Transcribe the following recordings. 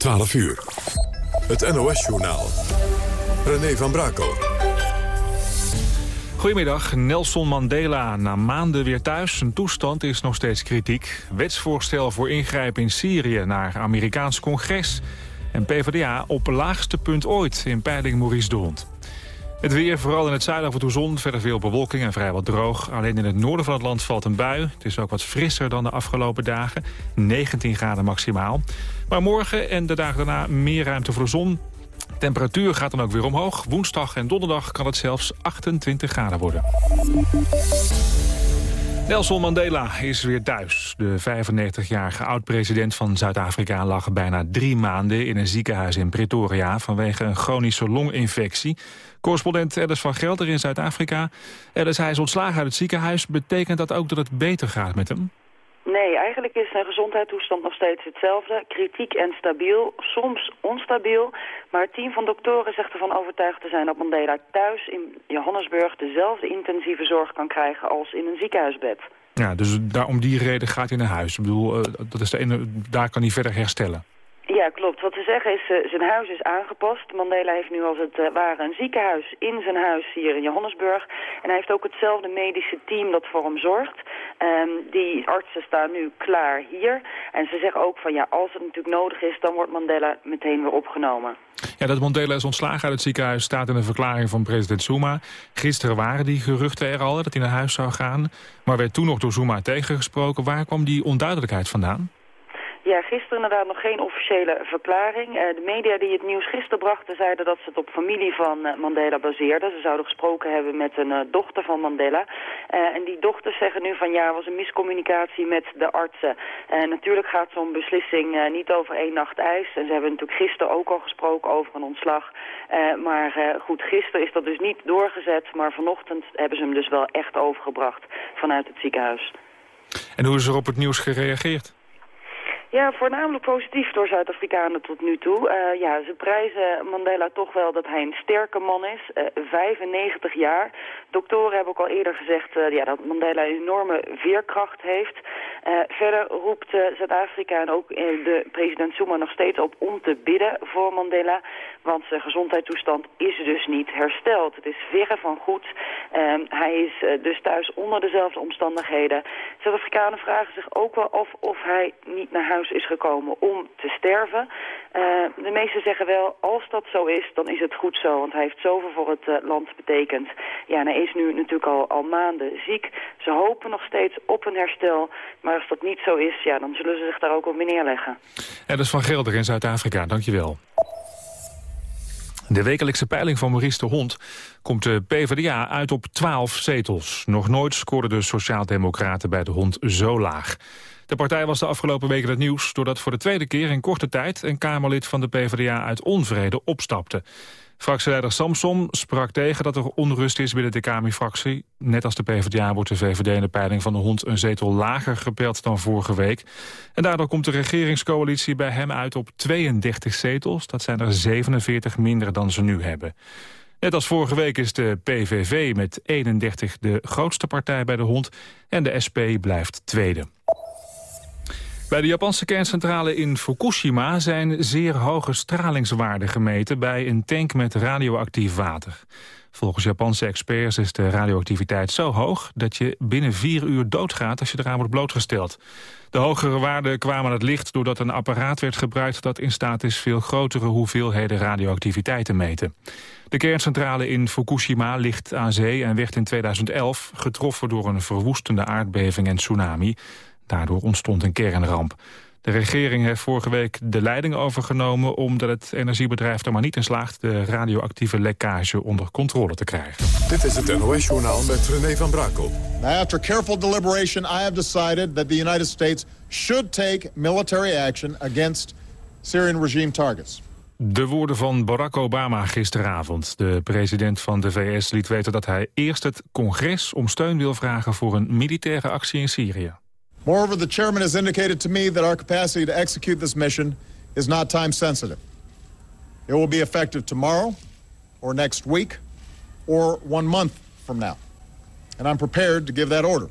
12 uur. Het NOS-journaal. René van Brakel. Goedemiddag, Nelson Mandela na maanden weer thuis. Zijn toestand is nog steeds kritiek. Wetsvoorstel voor ingrijpen in Syrië naar Amerikaans congres. En PvdA op laagste punt ooit in peiling Maurice de Hond. Het weer, vooral in het zuiden af en zon, verder veel bewolking en vrijwel droog. Alleen in het noorden van het land valt een bui. Het is ook wat frisser dan de afgelopen dagen. 19 graden maximaal. Maar morgen en de dagen daarna meer ruimte voor de zon. Temperatuur gaat dan ook weer omhoog. Woensdag en donderdag kan het zelfs 28 graden worden. Nelson Mandela is weer thuis. De 95-jarige oud-president van Zuid-Afrika lag bijna drie maanden in een ziekenhuis in Pretoria vanwege een chronische longinfectie. Correspondent Ellis van Gelder in Zuid-Afrika. Ellis, hij is ontslagen uit het ziekenhuis. Betekent dat ook dat het beter gaat met hem? Nee, eigenlijk is zijn gezondheidstoestand nog steeds hetzelfde. Kritiek en stabiel, soms onstabiel. Maar het team van doktoren zegt ervan overtuigd te zijn dat Mandela thuis in Johannesburg dezelfde intensieve zorg kan krijgen als in een ziekenhuisbed. Ja, dus daar, om die reden gaat hij naar huis. Ik bedoel, uh, dat is de ene, daar kan hij verder herstellen. Ja, klopt. Wat ze zeggen is, uh, zijn huis is aangepast. Mandela heeft nu als het uh, ware een ziekenhuis in zijn huis hier in Johannesburg. En hij heeft ook hetzelfde medische team dat voor hem zorgt. Um, die artsen staan nu klaar hier. En ze zeggen ook van ja, als het natuurlijk nodig is, dan wordt Mandela meteen weer opgenomen. Ja, dat Mandela is ontslagen uit het ziekenhuis staat in een verklaring van president Zuma. Gisteren waren die geruchten er al dat hij naar huis zou gaan. Maar werd toen nog door Zuma tegengesproken. Waar kwam die onduidelijkheid vandaan? Ja, gisteren inderdaad nog geen officiële verklaring. Uh, de media die het nieuws gisteren brachten zeiden dat ze het op familie van uh, Mandela baseerden. Ze zouden gesproken hebben met een uh, dochter van Mandela. en die dochters zeggen nu van ja, was een miscommunicatie met de artsen. natuurlijk gaat zo'n beslissing niet over één nacht ijs. En ze hebben natuurlijk gisteren ook al gesproken over een ontslag. maar goed, gisteren is dat dus niet doorgezet. Maar vanochtend hebben ze hem dus wel echt overgebracht vanuit het ziekenhuis. En hoe is er op het nieuws gereageerd? Ja, voornamelijk positief door Zuid-Afrikanen tot nu toe. Uh, ja, ze prijzen Mandela toch wel dat hij een sterke man is. Uh, eh, 95 jaar. Doktoren hebben ook al eerder gezegd uh, ja, dat Mandela een enorme veerkracht heeft. verder roept Zuid-Afrika en ook de president Zuma nog steeds op om te bidden voor Mandela. Want zijn gezondheidstoestand is dus niet hersteld. Het is verre van goed. Ehm, hij is dus thuis onder dezelfde omstandigheden. Zuid-Afrikanen vragen zich ook wel af of hij niet naar huis is gekomen om te sterven. Uh, de meesten zeggen wel, als dat zo is, dan is het goed zo. Want hij heeft zoveel voor het uh, land betekend. Ja, en hij is nu natuurlijk al, al maanden ziek. Ze hopen nog steeds op een herstel. Maar als dat niet zo is, ja, dan zullen ze zich daar ook op neerleggen. En dat Van Gelder in Zuid-Afrika. Dankjewel. De wekelijkse peiling van Maurice de Hond komt de PvdA uit op 12 zetels. Nog nooit scoorden de Sociaaldemocraten bij de Hond zo laag. De partij was de afgelopen weken het nieuws... doordat voor de tweede keer in korte tijd... een Kamerlid van de PvdA uit onvrede opstapte. Fractieleider Samson sprak tegen dat er onrust is binnen de KMI-fractie. Net als de PvdA wordt de VVD in de peiling van de hond een zetel lager gepeld dan vorige week. En daardoor komt de regeringscoalitie bij hem uit op 32 zetels. Dat zijn er 47 minder dan ze nu hebben. Net als vorige week is de PVV met 31 de grootste partij bij de hond... en de SP blijft tweede. Bij de Japanse kerncentrale in Fukushima zijn zeer hoge stralingswaarden gemeten bij een tank met radioactief water. Volgens Japanse experts is de radioactiviteit zo hoog dat je binnen vier uur doodgaat als je eraan wordt blootgesteld. De hogere waarden kwamen aan het licht doordat een apparaat werd gebruikt dat in staat is veel grotere hoeveelheden radioactiviteit te meten. De kerncentrale in Fukushima ligt aan zee en werd in 2011 getroffen door een verwoestende aardbeving en tsunami. Daardoor ontstond een kernramp. De regering heeft vorige week de leiding overgenomen... omdat het energiebedrijf er maar niet in slaagt... de radioactieve lekkage onder controle te krijgen. Dit is het NOS-journaal met René van Brakel. After careful deliberation, I have decided that the United States... should take military action against Syrian regime targets. De woorden van Barack Obama gisteravond. De president van de VS liet weten dat hij eerst het congres om steun wil vragen... voor een militaire actie in Syrië. Moreover, the chairman has indicated to me that our capacity to execute this mission is not time sensitive. It will be effective tomorrow or next week or one month from now. And I'm prepared to give that order.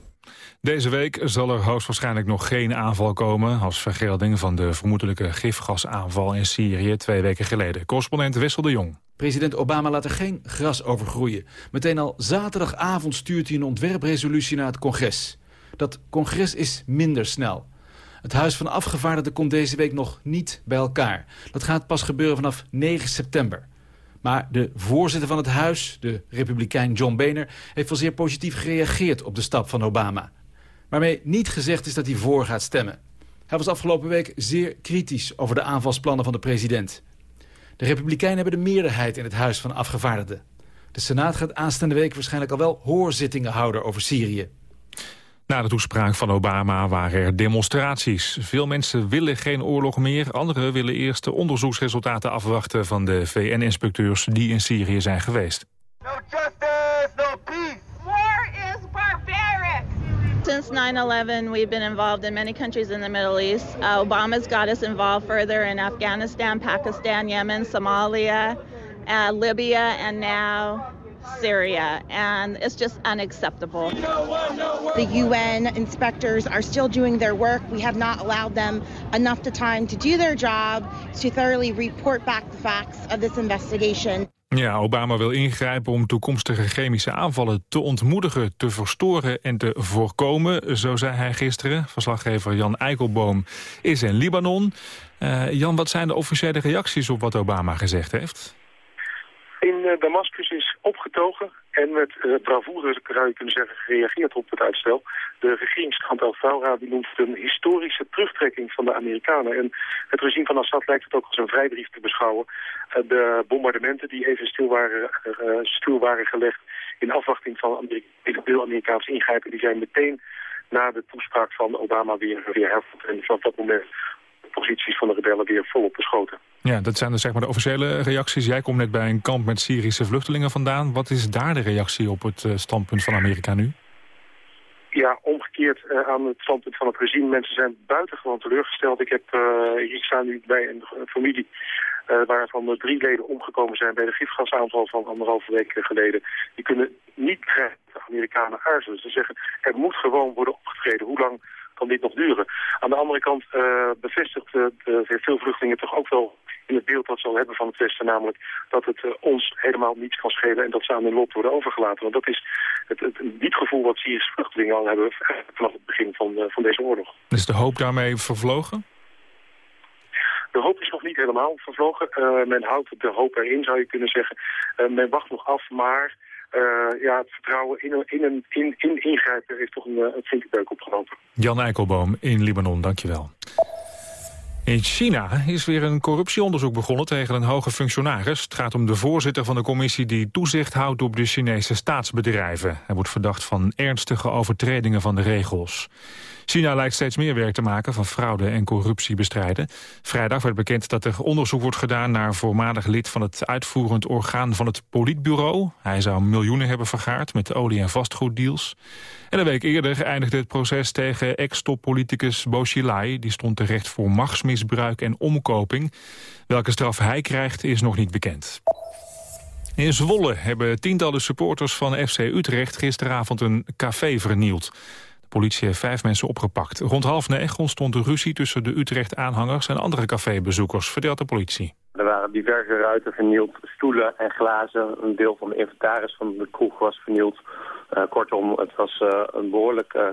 Deze week zal er hoogstwaarschijnlijk nog geen aanval komen... als vergelding van de vermoedelijke gifgasaanval in Syrië twee weken geleden. Correspondent Wessel de Jong. President Obama laat er geen gras over groeien. Meteen al zaterdagavond stuurt hij een ontwerpresolutie naar het congres. Dat congres is minder snel. Het Huis van Afgevaardigden komt deze week nog niet bij elkaar. Dat gaat pas gebeuren vanaf 9 september. Maar de voorzitter van het huis, de republikein John Boehner... heeft wel zeer positief gereageerd op de stap van Obama. Waarmee niet gezegd is dat hij voor gaat stemmen. Hij was afgelopen week zeer kritisch over de aanvalsplannen van de president. De republikeinen hebben de meerderheid in het huis van afgevaardigden. De Senaat gaat aanstaande week waarschijnlijk al wel hoorzittingen houden over Syrië. Na de toespraak van Obama waren er demonstraties. Veel mensen willen geen oorlog meer. Anderen willen eerst de onderzoeksresultaten afwachten van de VN-inspecteurs die in Syrië zijn geweest. No justice, no peace. War is barbaric. Since 9-11, we've been involved in many countries in the Middle East. Uh, Obama's got us involved further in Afghanistan, Pakistan, Yemen, Somalia, uh, Libya, and now Syria, and it's just unacceptable. The UN inspectors are still doing their work. We have not allowed them enough time to do their job to thoroughly report back the facts of this investigation. Ja, Obama wil ingrijpen om toekomstige chemische aanvallen te ontmoedigen, te verstoren en te voorkomen, zo zei hij gisteren. Verslaggever Jan Eikelboom is in Libanon. Uh, Jan, wat zijn de officiële reacties op wat Obama gezegd heeft? In uh, Damascus is opgetogen en met uh, bravoure, zou je kunnen zeggen, gereageerd op het uitstel. De regeringskrant Al Faura die noemt het een historische terugtrekking van de Amerikanen. En het regime van Assad lijkt het ook als een vrijbrief te beschouwen. Uh, de bombardementen die even stil waren, stil waren gelegd in afwachting van Amerika Amerikaans ingrijpen, die zijn meteen na de toespraak van Obama weer, weer hervat. En vanaf dat moment posities van de rebellen weer volop beschoten. Ja, dat zijn dus zeg maar de officiële reacties. Jij komt net bij een kamp met Syrische vluchtelingen vandaan. Wat is daar de reactie op het eh, standpunt van Amerika nu? Ja, omgekeerd uh, aan het standpunt van het regime. Mensen zijn buitengewoon teleurgesteld. Ik, heb, uh, ik sta nu bij een, familie uh, waarvan drie leden omgekomen zijn bij de gifgasaanval van anderhalve week geleden. Die kunnen niet de Amerikanen aarzelen. Ze zeggen, er moet gewoon worden opgetreden. Hoe lang kan dit nog duren. Aan de andere kant uh, bevestigt uh, veel vluchtelingen toch ook wel in het beeld dat ze al hebben van het Westen, namelijk dat het uh, ons helemaal niets kan schelen en dat ze aan hun lot worden overgelaten. Want dat is het, het, het gevoel wat Syrische vluchtelingen al hebben vanaf het begin van, van deze oorlog. Is de hoop daarmee vervlogen? De hoop is nog niet helemaal vervlogen. men houdt de hoop erin, zou je kunnen zeggen. men wacht nog af, maar uh, ja, het vertrouwen in, in, een, in, in ingrijpen heeft toch een, eh, een flinke opgelopen. Jan Eikelboom in Libanon, dankjewel. In China is weer een corruptieonderzoek begonnen tegen een hoge functionaris. Het gaat om de voorzitter van de commissie die toezicht houdt op de Chinese staatsbedrijven. Hij wordt verdacht van ernstige overtredingen van de regels. China lijkt steeds meer werk te maken van fraude en corruptie bestrijden. Vrijdag werd bekend dat er onderzoek wordt gedaan naar voormalig lid van het uitvoerend orgaan van het politbureau. Hij zou miljoenen hebben vergaard met olie- en vastgoeddeals. En een week eerder eindigde het proces tegen ex-toppoliticus Bo Xilai. Die stond terecht voor machtsmisbruik en omkoping. Welke straf hij krijgt is nog niet bekend. In Zwolle hebben tientallen supporters van FC Utrecht gisteravond een café vernield politie heeft vijf mensen opgepakt. Rond half negen ontstond een ruzie tussen de Utrecht-aanhangers en andere cafébezoekers, vertelt de politie. Er waren diverse ruiten vernield, stoelen en glazen. Een deel van de inventaris van de kroeg was vernield. Uh, kortom, het was uh, een behoorlijk uh,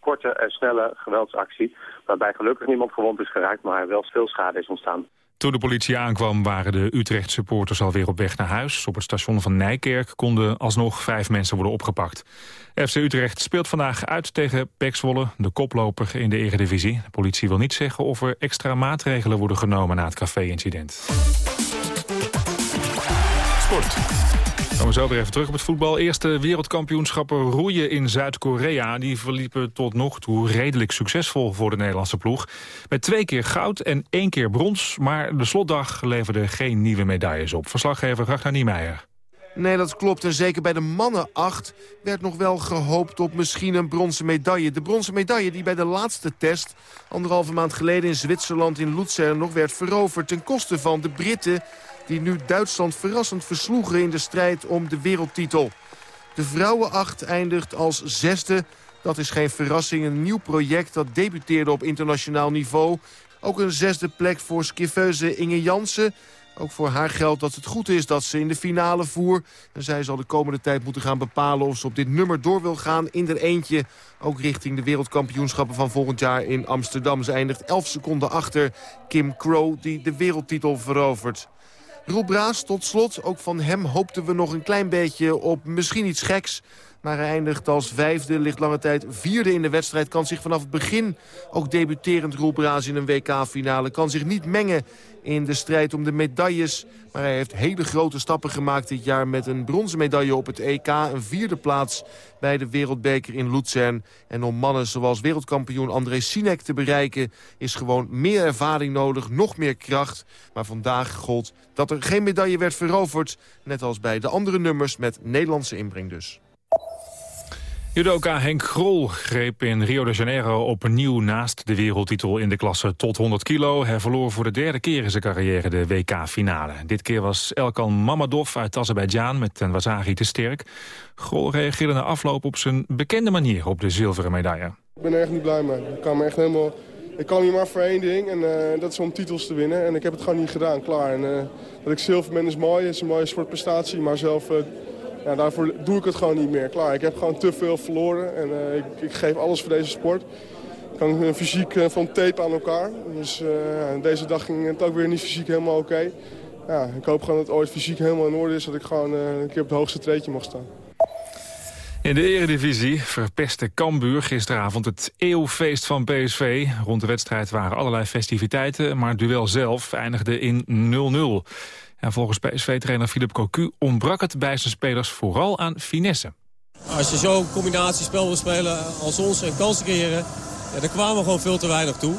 korte en snelle geweldsactie... waarbij gelukkig niemand gewond is geraakt, maar wel veel schade is ontstaan. Toen de politie aankwam waren de Utrecht-supporters alweer op weg naar huis. Op het station van Nijkerk konden alsnog vijf mensen worden opgepakt. FC Utrecht speelt vandaag uit tegen Pek Zwolle, de koploper in de eredivisie. De politie wil niet zeggen of er extra maatregelen worden genomen na het café-incident. Sport. Komen we zo weer even terug op het voetbal. Eerste wereldkampioenschappen roeien in Zuid-Korea... die verliepen tot nog toe redelijk succesvol voor de Nederlandse ploeg. Met twee keer goud en één keer brons. Maar de slotdag leverde geen nieuwe medailles op. Verslaggever Ragnar Niemeyer. Nee, dat klopt. En zeker bij de mannen 8 werd nog wel gehoopt op misschien een bronzen medaille. De bronzen medaille die bij de laatste test... anderhalve maand geleden in Zwitserland in Luzern nog werd veroverd... ten koste van de Britten die nu Duitsland verrassend versloegen in de strijd om de wereldtitel. De vrouwenacht eindigt als zesde Dat is geen verrassing. Een nieuw project dat debuteerde op internationaal niveau. Ook een zesde plek voor skifeuze Inge Jansen. Ook voor haar geldt dat het goed is dat ze in de finale voer. En zij zal de komende tijd moeten gaan bepalen of ze op dit nummer door wil gaan. In er eentje, ook richting de wereldkampioenschappen van volgend jaar in Amsterdam. Ze eindigt 11 seconden achter Kim Crow, die de wereldtitel verovert. Roel Braas, tot slot, ook van hem hoopten we nog een klein beetje op misschien iets geks. Maar hij eindigt als vijfde, ligt lange tijd vierde in de wedstrijd. Kan zich vanaf het begin, ook debuterend Braas in een WK-finale... kan zich niet mengen in de strijd om de medailles. Maar hij heeft hele grote stappen gemaakt dit jaar... met een bronzen medaille op het EK, een vierde plaats bij de wereldbeker in Luzern. En om mannen zoals wereldkampioen André Sinek te bereiken... is gewoon meer ervaring nodig, nog meer kracht. Maar vandaag gold dat er geen medaille werd veroverd... net als bij de andere nummers met Nederlandse inbreng dus. Judoka Henk Grol greep in Rio de Janeiro opnieuw naast de wereldtitel in de klasse tot 100 kilo. Hij verloor voor de derde keer in zijn carrière de WK-finale. Dit keer was Elkan Mamadov uit Azerbeidzjan met een Wazagi te sterk. Grol reageerde na afloop op zijn bekende manier op de zilveren medaille. Ik ben er echt niet blij mee. Ik kan me echt helemaal... Ik kan hier maar voor één ding en uh, dat is om titels te winnen. En ik heb het gewoon niet gedaan, klaar. En, uh, dat ik zilver ben is mooi, is een mooie sportprestatie, maar zelf... Uh, ja, daarvoor doe ik het gewoon niet meer. Klaar, ik heb gewoon te veel verloren en uh, ik, ik, geef alles voor deze sport. Ik kan fysiek uh, van tape aan elkaar. Dus deze dag ging het ook weer niet fysiek helemaal oké. Ja, ik hoop gewoon dat het ooit fysiek helemaal in orde is. Dat ik gewoon een keer op het hoogste treedje mag staan. In de eredivisie verpestte Cambuur gisteravond het eeuwfeest van PSV. Rond de wedstrijd waren allerlei festiviteiten, maar het duel zelf eindigde in 0-0. En volgens PSV-trainer Philip Cocu ontbrak het bij zijn spelers vooral aan finesse. Als je zo'n combinatiespel wil spelen als ons en kansen creëren... Ja, dan kwamen gewoon veel te weinig toe.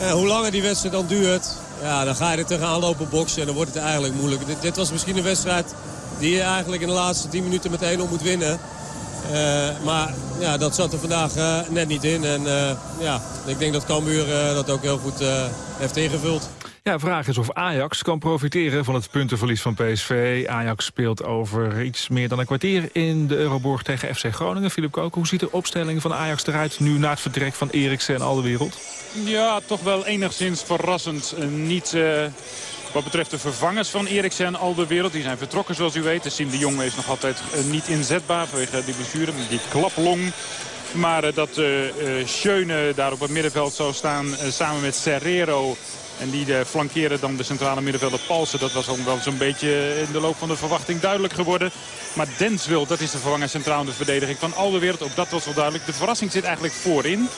En hoe langer die wedstrijd dan duurt, ja, dan ga je er tegenaan lopen boksen... en dan wordt het eigenlijk moeilijk. Dit, was misschien een wedstrijd die je eigenlijk in de laatste 10 minuten meteen op moet winnen. Uh, maar ja, dat zat er vandaag uh, net niet in. En ja, ik denk dat Cambuur dat ook heel goed heeft ingevuld. Ja, de vraag is of Ajax kan profiteren van het puntenverlies van PSV. Ajax speelt over iets meer dan een kwartier in de Euroborg tegen FC Groningen. Filip Koken, hoe ziet de opstelling van Ajax eruit nu na het vertrek van Eriksen en al de wereld? Ja, toch wel enigszins verrassend. Niet... Uh... Wat betreft de vervangers van Eriksen en al de wereld. Die zijn vertrokken zoals u weet. Siem de Jong is nog altijd niet inzetbaar vanwege die blessure. Die klaplong. Maar dat uh, Schöne daar op het middenveld zou staan samen met Serrero en die de flankeren dan de centrale middenvelder Palsen. Dat was al wel zo'n beetje in de loop van de verwachting duidelijk geworden. Maar Denswil, dat is de vervanger centraal in de verdediging van al de. Ook dat was wel duidelijk. De verrassing zit eigenlijk voorin.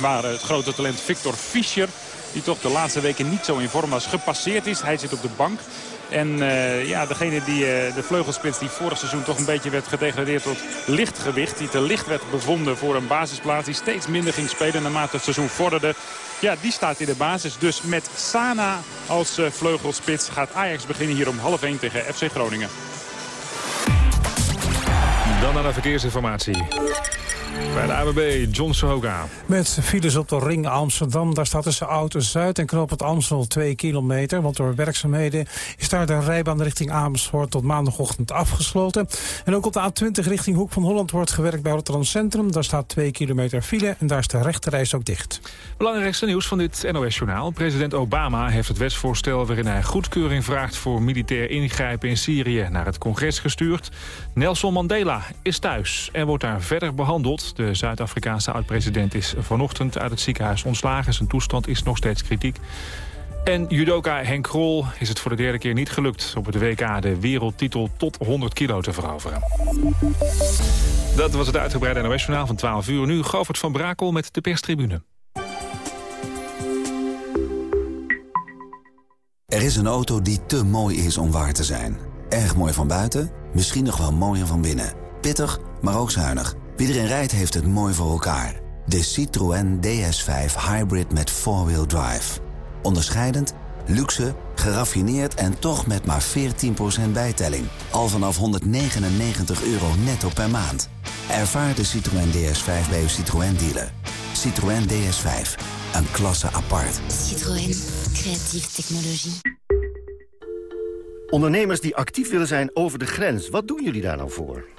Waar het grote talent Victor Fischer, die toch de laatste weken niet zo in vorm was, gepasseerd is. Hij zit op de bank. En uh, ja, degene die, de vleugelspits die vorig seizoen toch een beetje werd gedegradeerd tot lichtgewicht. Die te licht werd bevonden voor een basisplaats. Die steeds minder ging spelen naarmate het seizoen vorderde. Ja, die staat in de basis. Dus met Sana als uh, vleugelspits gaat Ajax beginnen hier om half 1 tegen FC Groningen. Dan naar de verkeersinformatie. Bij de ABB, John Sohoka. Met files op de ring Amsterdam. Daar staat tussen Oud-Zuid en Knoop het Amstel 2 kilometer. Want door werkzaamheden is daar de rijbaan richting Amersfoort tot maandagochtend afgesloten. En ook op de A20 richting Hoek van Holland wordt gewerkt bij Rotterdam Centrum. Daar staat 2 kilometer file en daar is de rechterreis ook dicht. Belangrijkste nieuws van dit NOS-journaal. President Obama heeft het wetsvoorstel waarin hij goedkeuring vraagt voor militair ingrijpen in Syrië naar het congres gestuurd. Nelson Mandela is thuis en wordt daar verder behandeld. De Zuid-Afrikaanse oud-president is vanochtend uit het ziekenhuis ontslagen. Zijn toestand is nog steeds kritiek. En judoka Henk Krol is het voor de derde keer niet gelukt... op het WK de wereldtitel tot 100 kilo te veroveren. Dat was het uitgebreide NOS-journaal van 12 uur. Nu Govert van Brakel met de perstribune. Er is een auto die te mooi is om waar te zijn. Erg mooi van buiten, misschien nog wel mooier van binnen. Pittig, maar ook zuinig. Wie erin rijdt heeft het mooi voor elkaar. De Citroën DS5 Hybrid met 4-wheel drive. Onderscheidend, luxe, geraffineerd en toch met maar 14% bijtelling. Al vanaf 199 euro netto per maand. Ervaar de Citroën DS5 bij uw Citroën dealer. Citroën DS5, een klasse apart. Citroën, creatieve technologie. Ondernemers die actief willen zijn over de grens, wat doen jullie daar nou voor?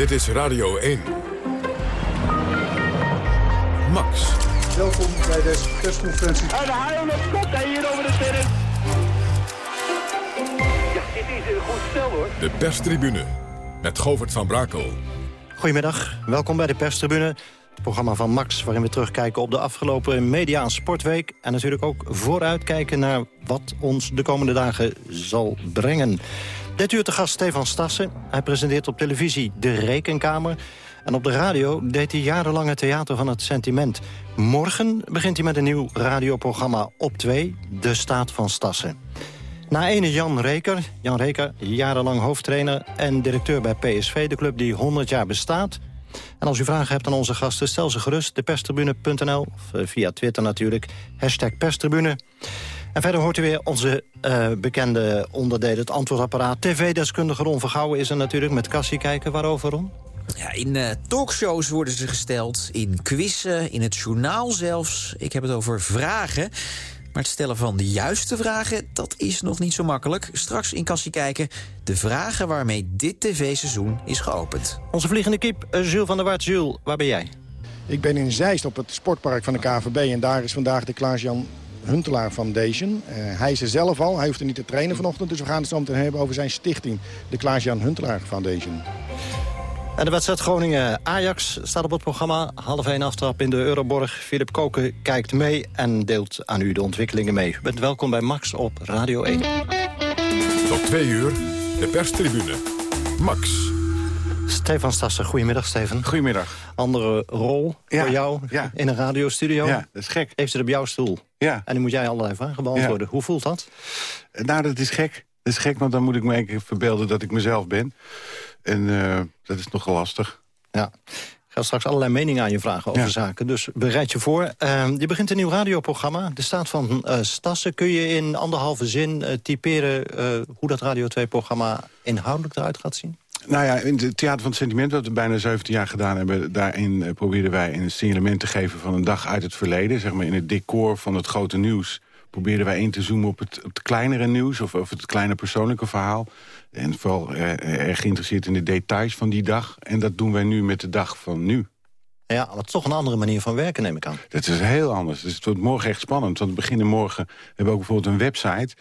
Dit is Radio 1. Max. Welkom bij deze persconferentie. En de haal op kop hier over de terrein. Ja, dit is een goed stel hoor. De perstribune met Govert van Brakel. Goedemiddag, welkom bij de perstribune. Het programma van Max, waarin we terugkijken op de afgelopen media- en sportweek. En natuurlijk ook vooruitkijken naar wat ons de komende dagen zal brengen. Dit uur te gast Stefan Stassen. Hij presenteert op televisie De Rekenkamer. En op de radio deed hij jarenlang het theater van het sentiment. Morgen begint hij met een nieuw radioprogramma op 2, De Staat van Stassen. Na ene Jan Reker, Jan Reker, jarenlang hoofdtrainer en directeur bij PSV, de club die 100 jaar bestaat. En als u vragen hebt aan onze gasten, stel ze gerust, deperstribune.nl, of eh, via Twitter natuurlijk, hashtag perstribune. En verder hoort u weer onze uh, bekende onderdelen, het antwoordapparaat. TV-deskundige Ron Vergouwen is er natuurlijk met Cassie kijken. Waarover, Ron? Ja, in uh, talkshows worden ze gesteld, in quizzen, in het journaal zelfs. Ik heb het over vragen. Maar het stellen van de juiste vragen, dat is nog niet zo makkelijk. Straks in Kassie kijken de vragen waarmee dit tv-seizoen is geopend. Onze vliegende kip, uh, Jules van der Waard. Jules, waar ben jij? Ik ben in Zeist op het sportpark van de KVB. En daar is vandaag de Klaas-Jan Huntelaar Foundation. Uh, hij is er zelf al, hij hoeft er niet te trainen vanochtend. Dus we gaan het zo meteen hebben over zijn stichting, de Klaas-Jan Huntelaar Foundation. En de wedstrijd Groningen-Ajax staat op het programma. Half 1 aftrap in de Euroborg. Philip Koken kijkt mee en deelt aan u de ontwikkelingen mee. U bent welkom bij Max op Radio 1. Tot twee uur, de perstribune. Max. Stefan Stassen, goedemiddag Steven. Goedemiddag. Andere rol ja, voor jou ja. in een radiostudio. Ja, dat is gek. Heeft het op jouw stoel. Ja. En nu moet jij allerlei vragen beantwoorden. Hoe voelt dat? Nou, dat is gek. Dat is gek, want dan moet ik me een keer verbeelden dat ik mezelf ben. En uh, dat is nogal lastig. Ja. Ik ga straks allerlei meningen aan je vragen over ja. zaken. Dus bereid je voor. Uh, je begint een nieuw radioprogramma. De staat van uh, Stassen. Kun je in anderhalve zin typeren hoe dat Radio 2-programma inhoudelijk eruit gaat zien? Nou ja, in het Theater van het Sentiment, wat we bijna 17 jaar gedaan hebben... daarin uh, probeerden wij een signalement te geven van een dag uit het verleden. Zeg maar in het decor van het grote nieuws probeerden wij in te zoomen op het, op het kleinere nieuws... Of, of het kleine persoonlijke verhaal. En vooral uh, erg geïnteresseerd in de details van die dag. En dat doen wij nu met de dag van nu. Ja, maar toch een andere manier van werken, neem ik aan. Dat is heel anders. Dus het wordt morgen echt spannend. Want we beginnen morgen... We hebben ook bijvoorbeeld een website...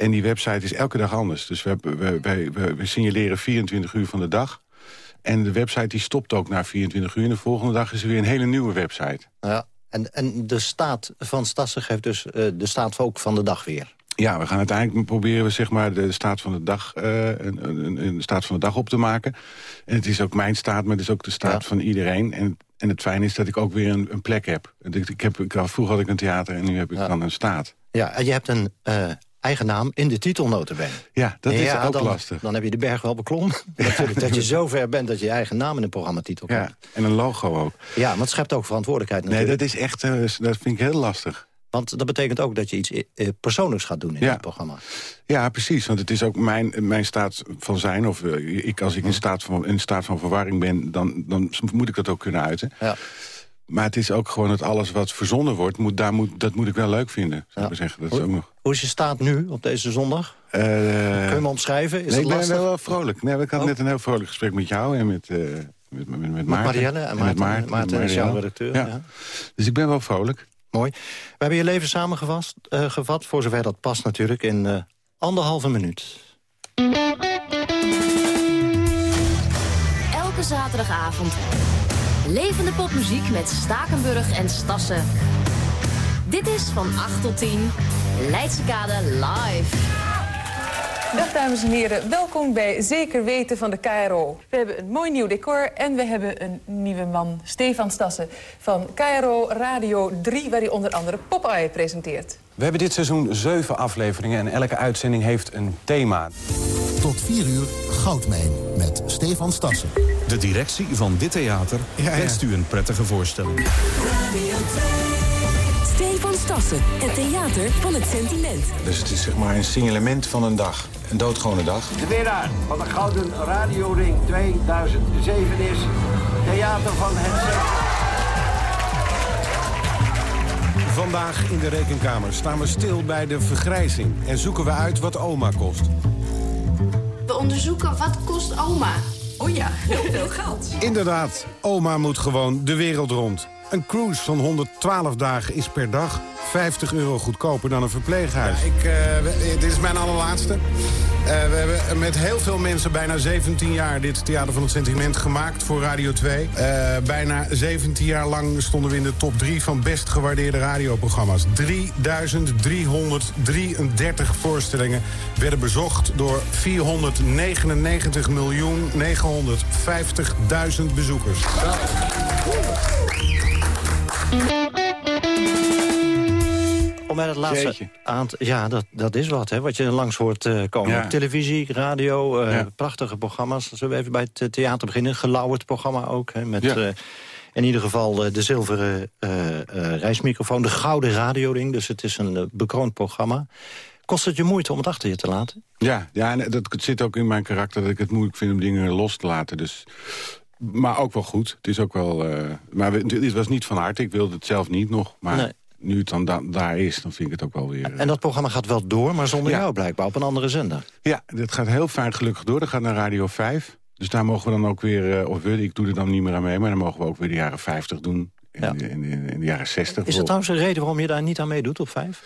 En die website is elke dag anders. Dus we, we, we, we, signaleren 24 uur van de dag. En de website die stopt ook na 24 uur. En de volgende dag is er weer een hele nieuwe website. Ja, en, en de staat van Stassen geeft dus uh, de staat ook van de dag weer. Ja, we gaan uiteindelijk proberen we zeg maar de staat van de dag, uh, een, een, een, staat van de dag op te maken. En het is ook mijn staat, maar het is ook de staat ja. van iedereen. En, en het fijne is dat ik ook weer een, een plek heb. Ik, ik heb ik, vroeger had ik een theater en nu heb ik ja. dan een staat. Ja, en je hebt een uh, eigen naam in de titel notabene. Ja, dat is ja, ook dan, lastig. Dan heb je de berg wel beklommen. Natuurlijk dat je zo ver bent dat je je eigen naam in een programmatitel ja. En een logo ook. Ja, maar het schept ook verantwoordelijkheid Nee, natuurlijk. dat is echt, uh, dat vind ik heel lastig. Want dat betekent ook dat je iets uh, persoonlijks gaat doen in ja. het programma. Ja, precies. Want het is ook mijn, mijn staat van zijn. Of ik, als ik in staat van, in staat van verwarring ben, dan, dan moet ik dat ook kunnen uiten. Ja. Maar het is ook gewoon dat alles wat verzonnen wordt, moet, daar moet, dat moet ik wel leuk vinden. Zou ja. zeggen. Dat is hoe, ook nog... hoe is je staat nu op deze zondag? Uh, Kun je me omschrijven? Is nee, het ik ben lastig? wel vrolijk. Nee, ik had oh. net een heel vrolijk gesprek met jou en met, uh, met, met, met, met Maarten. Marielle en, en Maarten, met Maarten, is jouw redacteur. Ja. Ja. Dus ik ben wel vrolijk. Mooi. We hebben je leven samengevat, uh, gevat, voor zover dat past natuurlijk, in uh, anderhalve minuut. Elke zaterdagavond. Levende popmuziek met Stakenburg en Stassen. Dit is van 8 tot 10. Leidse Kade live. Dag dames en heren, welkom bij Zeker Weten van de KRO. We hebben een mooi nieuw decor en we hebben een nieuwe man, Stefan Stassen... van KRO Radio 3, waar hij onder andere Popeye presenteert. We hebben dit seizoen zeven afleveringen en elke uitzending heeft een thema. Tot 4 uur Goudmijn met Stefan Stassen. De directie van dit theater wenst u een prettige voorstelling. Stefan Stassen, het theater van het sentiment. Dus het is zeg maar een signalement van een dag. Een doodgewone dag. De winnaar van de Gouden Radioring 2007 is Theater van het Vandaag in de rekenkamer staan we stil bij de vergrijzing... en zoeken we uit wat oma kost. We onderzoeken wat kost oma. Oh ja, heel veel geld. Inderdaad, oma moet gewoon de wereld rond. Een cruise van 112 dagen is per dag 50 euro goedkoper dan een verpleeghuis. Ik, eh, dit is mijn allerlaatste. Eh, we hebben met heel veel mensen bijna 17 jaar dit Theater van het Sentiment gemaakt voor Radio 2. Eh, bijna 17 jaar lang stonden we in de top 3 van best gewaardeerde radioprogramma's. 3333 voorstellingen werden bezocht door 499.950.000 bezoekers. Om bij het laatste Jeetje. aantal... Ja, dat, dat is wat, hè, wat je langs hoort eh, komen. Ja. Televisie, radio, eh, Ja. prachtige programma's. Zullen we even bij het eh, theater beginnen? Gelauwerd programma ook, hè, met... Ja. in ieder geval de zilveren reismicrofoon, de gouden radioding. Dus het is een bekroond programma. Kost het je moeite om het achter je te laten? Ja, ja en dat zit ook in mijn karakter dat ik het moeilijk vind om dingen los te laten. Dus, maar ook wel goed. Het is ook wel... eh, maar we- dit was niet van harte. Ik wilde het zelf niet nog. Maar Nee. nu het dan da- daar is, dan vind ik het ook wel weer... eh, En dat programma gaat wel door, maar zonder Ja. jou blijkbaar. Op een andere zender. Ja, dat gaat heel fijn gelukkig door. Dat gaat naar Radio 5. Dus daar mogen we dan ook weer... eh, of we, ik doe er dan niet meer aan mee... maar dan mogen we ook weer de jaren 50 doen. In, de, in, in de jaren 60. Is dat trouwens een reden waarom je daar niet aan meedoet op vijf?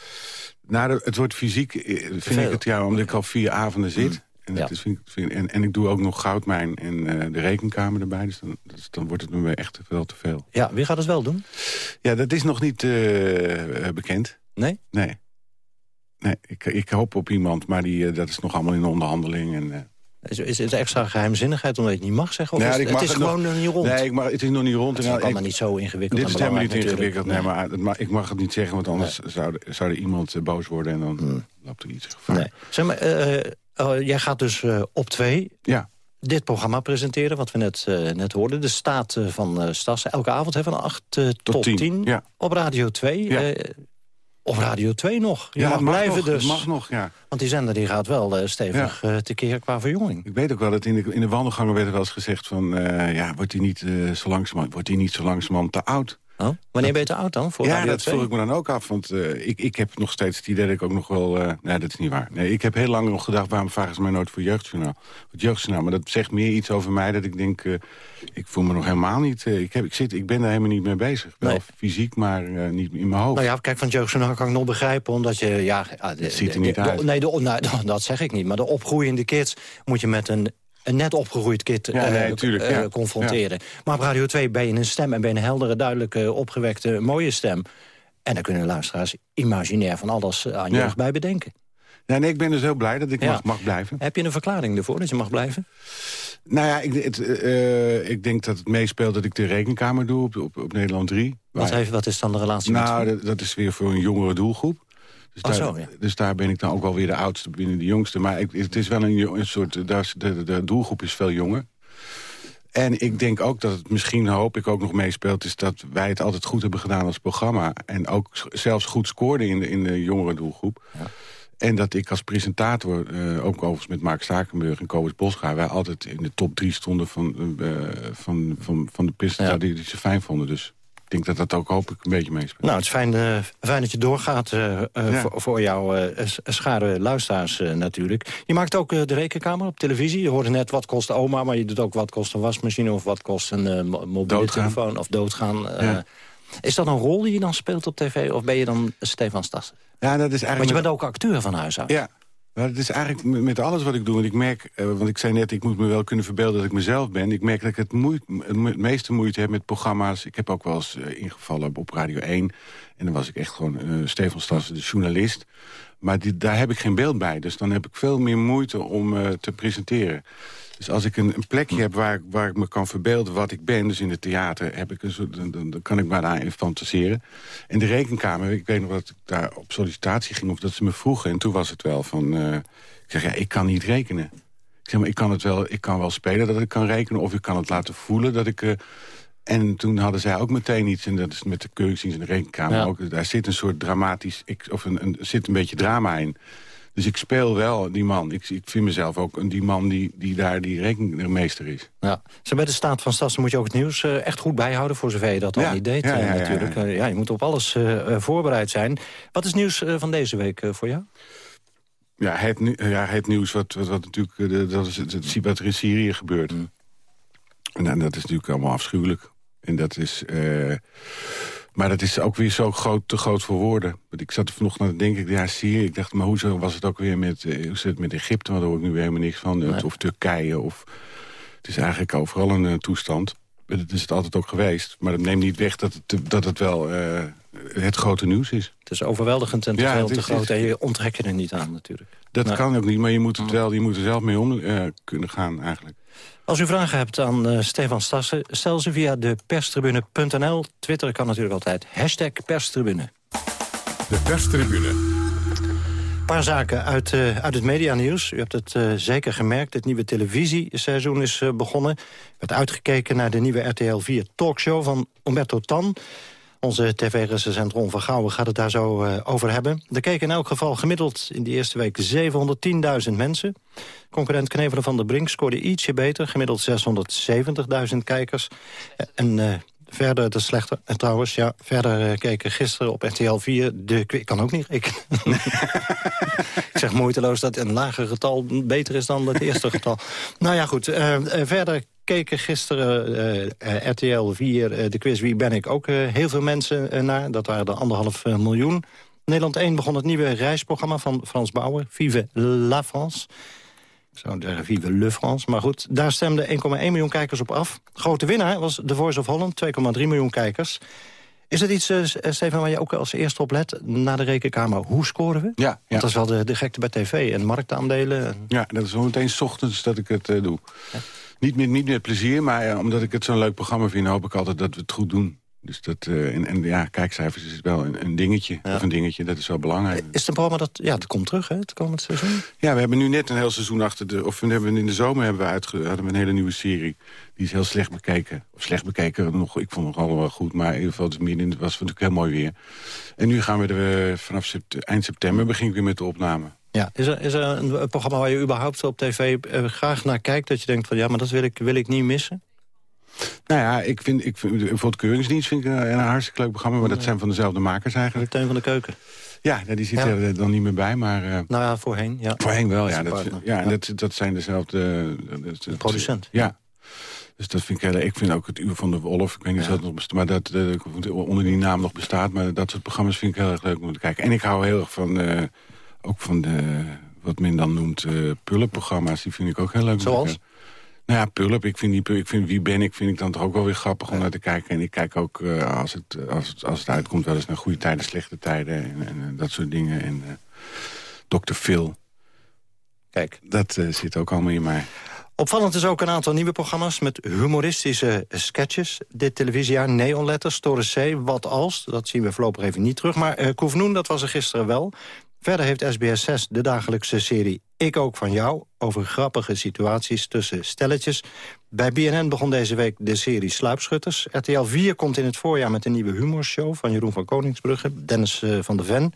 Nou, de- het wordt fysiek, eh, vind veel. ik het, ja, omdat ik al vier avonden zit. En, Ja. het is, vind, ik- vind, en, en ik doe ook nog Goudmijn en eh, de rekenkamer erbij. Dus dan, dus dan wordt het me weer echt veel te veel. Ja, wie gaat het wel doen? Ja, dat is nog niet eh, bekend. Nee? Nee. Nee, ik, ik hoop op iemand, maar die, eh, dat is nog allemaal in de onderhandeling. En, Is, is het extra geheimzinnigheid omdat je het niet mag zeggen? Of nou, is, ik het is gewoon nog niet rond? Nee, ik mag, het is nog niet rond. Het is ik- allemaal niet zo ingewikkeld Dit is helemaal niet ingewikkeld, nee, maar het ma- ik mag het niet zeggen... want anders zou, zou er iemand boos worden en dan Hmm. loopt er iets gevaar. Nee. Zeg maar, jij gaat dus eh, op twee Ja. dit programma presenteren, wat we net, eh, net hoorden. De staat eh, van eh Stassen, elke avond hè, van 8 tot, 10. tien, ja. Op Radio 2. Ja. op Radio 2 nog. Je Ja, mag het mag blijven nog, dus. mag nog, ja. Want die zender die gaat wel stevig eh, tekeer qua verjonging. Ik weet ook wel dat in de, in de wandelgangen werd er wel eens gezegd van... ja, wordt hij niet, zo langzamerhand- wordt hij niet zo langzamerhand te oud? Oh? Wanneer ben je te oud dan voor ja, Radio dat 2? vroeg ik me dan ook af. Want eh, ik, ik heb nog steeds het idee dat ik ook nog wel... eh, nee, dat is niet waar. Nee, ik heb heel lang nog gedacht, waarom vragen ze mij nooit voor jeugdjournaal? Het jeugdjournaal, maar dat zegt meer iets over mij... dat ik denk, eh, ik voel me nog helemaal niet... ik, heb, ik, zit, ik ben daar helemaal niet mee bezig. Wel Nee. fysiek, maar niet in mijn hoofd. Nou ja, kijk, van het jeugdjournaal kan ik nog begrijpen, omdat je... Ja, ziet er niet de- uit. Nee, de, nou, dat zeg ik niet. Maar de opgroeiende kids moet je met een, een net opgegroeid kind Ja, eh, nee, tuurlijk, eh, ja. confronteren. Maar op Radio 2 ben je een stem en ben je een heldere, duidelijke, opgewekte, mooie stem. En daar kunnen luisteraars imaginair van alles eh, aan jeugd bij bedenken. Ja, nee, ik ben dus heel blij dat ik Ja. mag, mag blijven. Heb je een verklaring ervoor dat je mag blijven? Nou ja, ik, het, ik denk dat het meespeelt dat ik de rekenkamer doe op, op, op Nederland 3. Wat, heeft, wat is dan de relatie Nou, met... dat, dat is weer voor een jongere doelgroep. Dus, Oh, daar, zo, ja. dus daar ben ik dan ook wel weer de oudste binnen de jongste. Maar ik, het is wel een, een soort... Daar is, de, de, doelgroep is veel jonger. En ik denk ook dat het misschien, hoop ik ook nog meespeelt... is dat wij het altijd goed hebben gedaan als programma. En ook zelfs goed scoorden in de, in de jongere doelgroep. En dat ik als presentator, eh, ook overigens met Mark Stakenburg en Kobus Bosga... wij altijd in de top drie stonden van, eh, van, van, van de presentatoren die, die ze fijn vonden. Dus ik denk dat dat ook hoop ik een beetje meespeelt. Nou, het is fijn, eh, fijn dat je doorgaat eh, eh, Ja. voor, voor jouw schare luisteraars natuurlijk. Je maakt ook de rekenkamer op televisie. Je hoorde net wat kost oma, maar je doet ook wat kost een wasmachine... of wat kost een mo- mobiele Doodgaan. telefoon of doodgaan. Ja. Is dat een rol die je dan speelt op tv of ben je dan Stefan Stassen? Ja, dat is eigenlijk... Want je bent ook acteur van huis uit. Ja, Nou, het is eigenlijk met- alles wat ik doe. Want ik merk, eh, want ik zei net, ik moet me wel kunnen verbeelden dat ik mezelf ben. Ik merk dat ik het, het me- het meeste moeite heb met programma's. Ik heb ook wel eens eh, ingevallen op Radio 1. En dan was ik echt gewoon eh, Stefan Stassen, de journalist. Maar daar heb ik geen beeld bij. Dus dan heb ik veel meer moeite om te presenteren. Dus als ik een, een plekje heb waar, ik- waar ik me kan verbeelden wat ik ben... dus in het theater, heb ik een soort, dan, dan, dan kan ik maar daarin fantaseren. En de rekenkamer, ik weet nog dat ik daar op sollicitatie ging... of dat ze me vroegen, en toen was het wel van... eh, ik zeg, ja, ik kan niet rekenen. Ik zeg, maar ik kan, het wel, ik kan wel spelen dat ik kan rekenen... of ik kan het laten voelen dat ik... eh, en toen hadden zij ook meteen iets, en dat is met de keuringsdienst en de rekenkamer Ja. ook... daar zit een soort dramatisch, ik, of een, een, er zit een beetje drama in... Dus ik speel wel die man. Ik, ik vind mezelf ook een, die man die, die daar die rekenmeester is. Ja. Zo bij de staat van Stassen moet je ook het nieuws eh, echt goed bijhouden... voor zover je dat al niet deed ja, eh, ja, natuurlijk. ja. Eh, ja, je moet op alles voorbereid zijn. Wat is nieuws van deze week voor jou? Ja, het, ja, het nieuws wat, wat, wat natuurlijk... dat is het, wat er in Syrië gebeurt. Mm. En, en dat is natuurlijk allemaal afschuwelijk. En dat is... maar dat is ook weer zo groot, te groot voor woorden. Want ik zat er vanochtend aan te denken, ja, Syrië. Ik dacht, maar hoezo was het ook weer met, eh, hoe zit het met Egypte? Want daar hoor ik nu weer helemaal niks van. Nee. Of Turkije. Of, het is eigenlijk overal een eh, toestand. Dat is het altijd ook geweest. Maar dat neemt niet weg dat het, dat het wel eh, het grote nieuws is. Het is overweldigend en te Ja, veel te is- groot. En je onttrek je er niet aan natuurlijk. Dat Nou. kan ook niet, maar je moet, het wel, je moet er zelf mee om kunnen gaan eigenlijk. Als u vragen hebt aan eh, Stefan Stassen, stel ze via de perstribune.nl. Twitter kan natuurlijk altijd. Hashtag perstribune. De perstribune. Een paar zaken uit, eh, uit het medianieuws. U hebt het eh, zeker gemerkt. Het nieuwe televisieseizoen is begonnen. Er werd uitgekeken naar de nieuwe RTL 4 talkshow van Umberto Tan. Onze tv-recensent Ron van Gouwen gaat het daar zo eh, over hebben. Er keken in elk geval gemiddeld in de eerste week 710.000 mensen. Concurrent Knevelen van der Brink scoorde ietsje beter. Gemiddeld 670.000 kijkers. Eh, En eh, verder, de slechte, en trouwens, ja, verder eh, keken gisteren op RTL 4... De, ik kan ook niet rekenen. ik zeg moeiteloos dat een lager getal beter is dan het eerste getal. Nou ja, goed. eh, eh, verder keken gisteren eh, RTL 4 eh, de quiz Wie ben ik ook heel veel mensen naar. Dat waren er anderhalf miljoen. Nederland 1 begon het nieuwe reisprogramma van Frans Bauer. Vive la France. Zou zeggen Vive le France. Maar goed, daar stemden 1,1 miljoen kijkers op af. Grote winnaar was The Voice of Holland. 2,3 miljoen kijkers. Is het iets, eh, Stefan, waar je ook als eerste op let? Na de rekenkamer, hoe scoren we? Ja, Want dat is wel de, de gekte bij tv. En marktaandelen. en- Ja, dat is wel meteen 's ochtends dat ik het eh, doe. Niet, met, niet met plezier, maar omdat ik het zo'n leuk programma vind... hoop ik altijd dat we het goed doen. Dus dat, eh, en, en ja, kijkcijfers is wel een, een dingetje. Of een dingetje, dat is wel belangrijk. Is het een programma dat... Ja, dat komt terug, hè, het komend seizoen? Ja, we hebben nu net een heel seizoen achter de... of we hebben in de zomer hebben we uitge, hadden we een hele nieuwe serie. Die is heel slecht bekeken. Of slecht bekeken, nog, ik vond het nog allemaal wel goed. Maar in ieder geval, het, midden, was natuurlijk heel mooi weer. En nu gaan we er eh, vanaf sept- eind september begin ik weer met de opname. Ja, is er, is er een, een programma waar je überhaupt op tv eh, graag naar kijkt... dat je denkt van ja, maar dat wil ik, wil ik niet missen? Nou ja, ik vind, ik vind bijvoorbeeld Keuringsdienst vind ik een, een hartstikke leuk programma. Maar dat zijn van dezelfde makers eigenlijk. Teun van de Keuken. Ja, nou, die zit Ja. er dan niet meer bij, maar... eh, Nou ja, voorheen, ja. Voorheen wel, ja. Dat ja, Dat, dat zijn dezelfde... De producent. Ja. Dus dat vind ik heel... Ik vind ook het Uur van de Wolf, ik weet niet of dat nog bestaat... maar dat eh, onder die naam nog bestaat. Maar dat soort programma's vind ik heel erg leuk om te kijken. En ik hou heel erg van... eh, ook van de... wat men dan noemt pullenprogramma's. Die vind ik ook heel leuk. om te Zoals? Nou ja, Pulp. Ik vind, die, Pulp- ik vind Wie ben ik vind ik dan toch ook wel weer grappig om naar te kijken. En ik kijk ook, eh, als, het, als, het, als het uitkomt, wel eens naar goede tijden, slechte tijden. En, en dat soort dingen. En eh Dr. Phil. Kijk. Dat eh, zit ook allemaal in mij. Opvallend is ook een aantal nieuwe programma's met humoristische sketches. Dit televisiejaar Neonletters, Torres C, Wat Als. Dat zien we voorlopig even niet terug. Maar uh, Koefnoen, dat was er gisteren wel. Verder heeft SBS 6 de dagelijkse serie Ik ook van jou... over grappige situaties tussen stelletjes. Bij BNN begon deze week de serie Sluipschutters. RTL 4 komt in het voorjaar met een nieuwe humorshow... van Jeroen van Koningsbrugge, Dennis uh, van der Ven.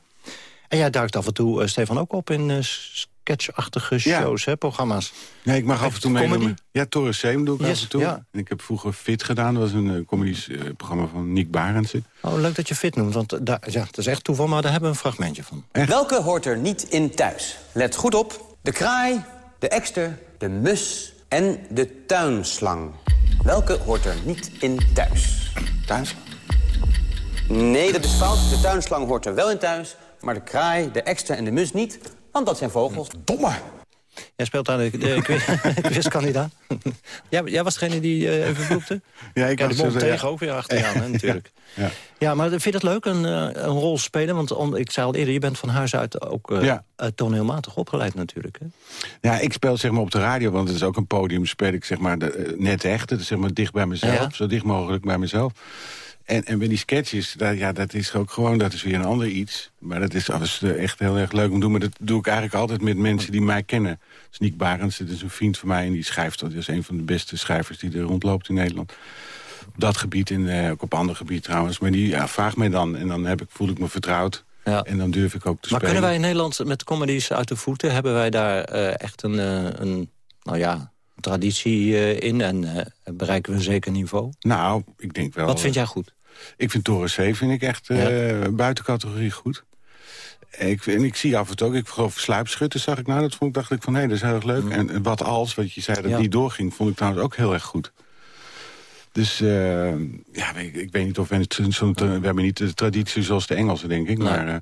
En jij duikt af en toe, uh, Stefan, ook op in uh, sketchachtige shows, ja. hè, programma's. Nee, ik mag af en toe meedoen. Ja, Torres Seem doe ik yes, af en toe. Ja. En ik heb vroeger Fit gedaan. Dat was een uh, comedisch uh, programma van Nick Barendse. Oh, leuk dat je Fit noemt, want daar, ja, dat is echt toeval, maar daar hebben we een fragmentje van. Echt? Welke hoort er niet in thuis? Let goed op. De kraai, de ekster, de mus en de tuinslang. Welke hoort er niet in thuis? Tuinslang? Nee, dat is fout. De tuinslang hoort er wel in thuis, maar de kraai, de ekster en de mus niet... Want dat zijn vogels. Domme! Jij speelt daar de, de quizkandidaat. jij, jij was degene die uh, even? Ja, ik was de zo- tegen ja. ook weer achteraan, hè, natuurlijk. Ja. Ja, maar vind je het leuk, een, eh, een rol spelen? Want om, ik zei al eerder, je bent van huis uit ook eh, eh, toneelmatig opgeleid natuurlijk. Hè? Ja, ik speel zeg maar op de radio, want het is ook een podium. Speel ik zeg maar de, eh, net echt, het is zeg maar dicht bij mezelf. Zo dicht mogelijk bij mezelf. En, en bij die sketches, daar, ja, dat is ook gewoon, dat is weer een ander iets. Maar dat is, dat is eh, echt heel erg leuk om te doen. Maar dat doe ik eigenlijk altijd met mensen die mij kennen. Sneek Barends, dat is een vriend van mij en die schrijft. Dat is een van de beste schrijvers die er rondloopt in Nederland. Op dat gebied en eh, ook op ander gebied trouwens. Maar die ja, vraagt mij dan en dan heb ik, voel ik me vertrouwd. Ja. En dan durf ik ook te Maar spelen. kunnen wij in Nederland met comedies uit de voeten... hebben wij daar eh, echt een, een nou ja, traditie in en bereiken we een zeker niveau? Nou, ik denk wel... Wat vind jij goed? Ik vind Torres C vind ik echt eh, buiten categorie goed. Ik, en ik zie af en toe ook, ik geloof sluipschutten zag ik nou, dat vond ik, dacht ik van hé, dat is heel erg leuk. En, en wat als, wat je zei dat Ja. niet doorging, vond ik trouwens ook heel erg goed. Dus eh, ja, ik, ik weet niet of we, het zo'n- we hebben niet de traditie zoals de Engelsen, denk ik. Maar eh,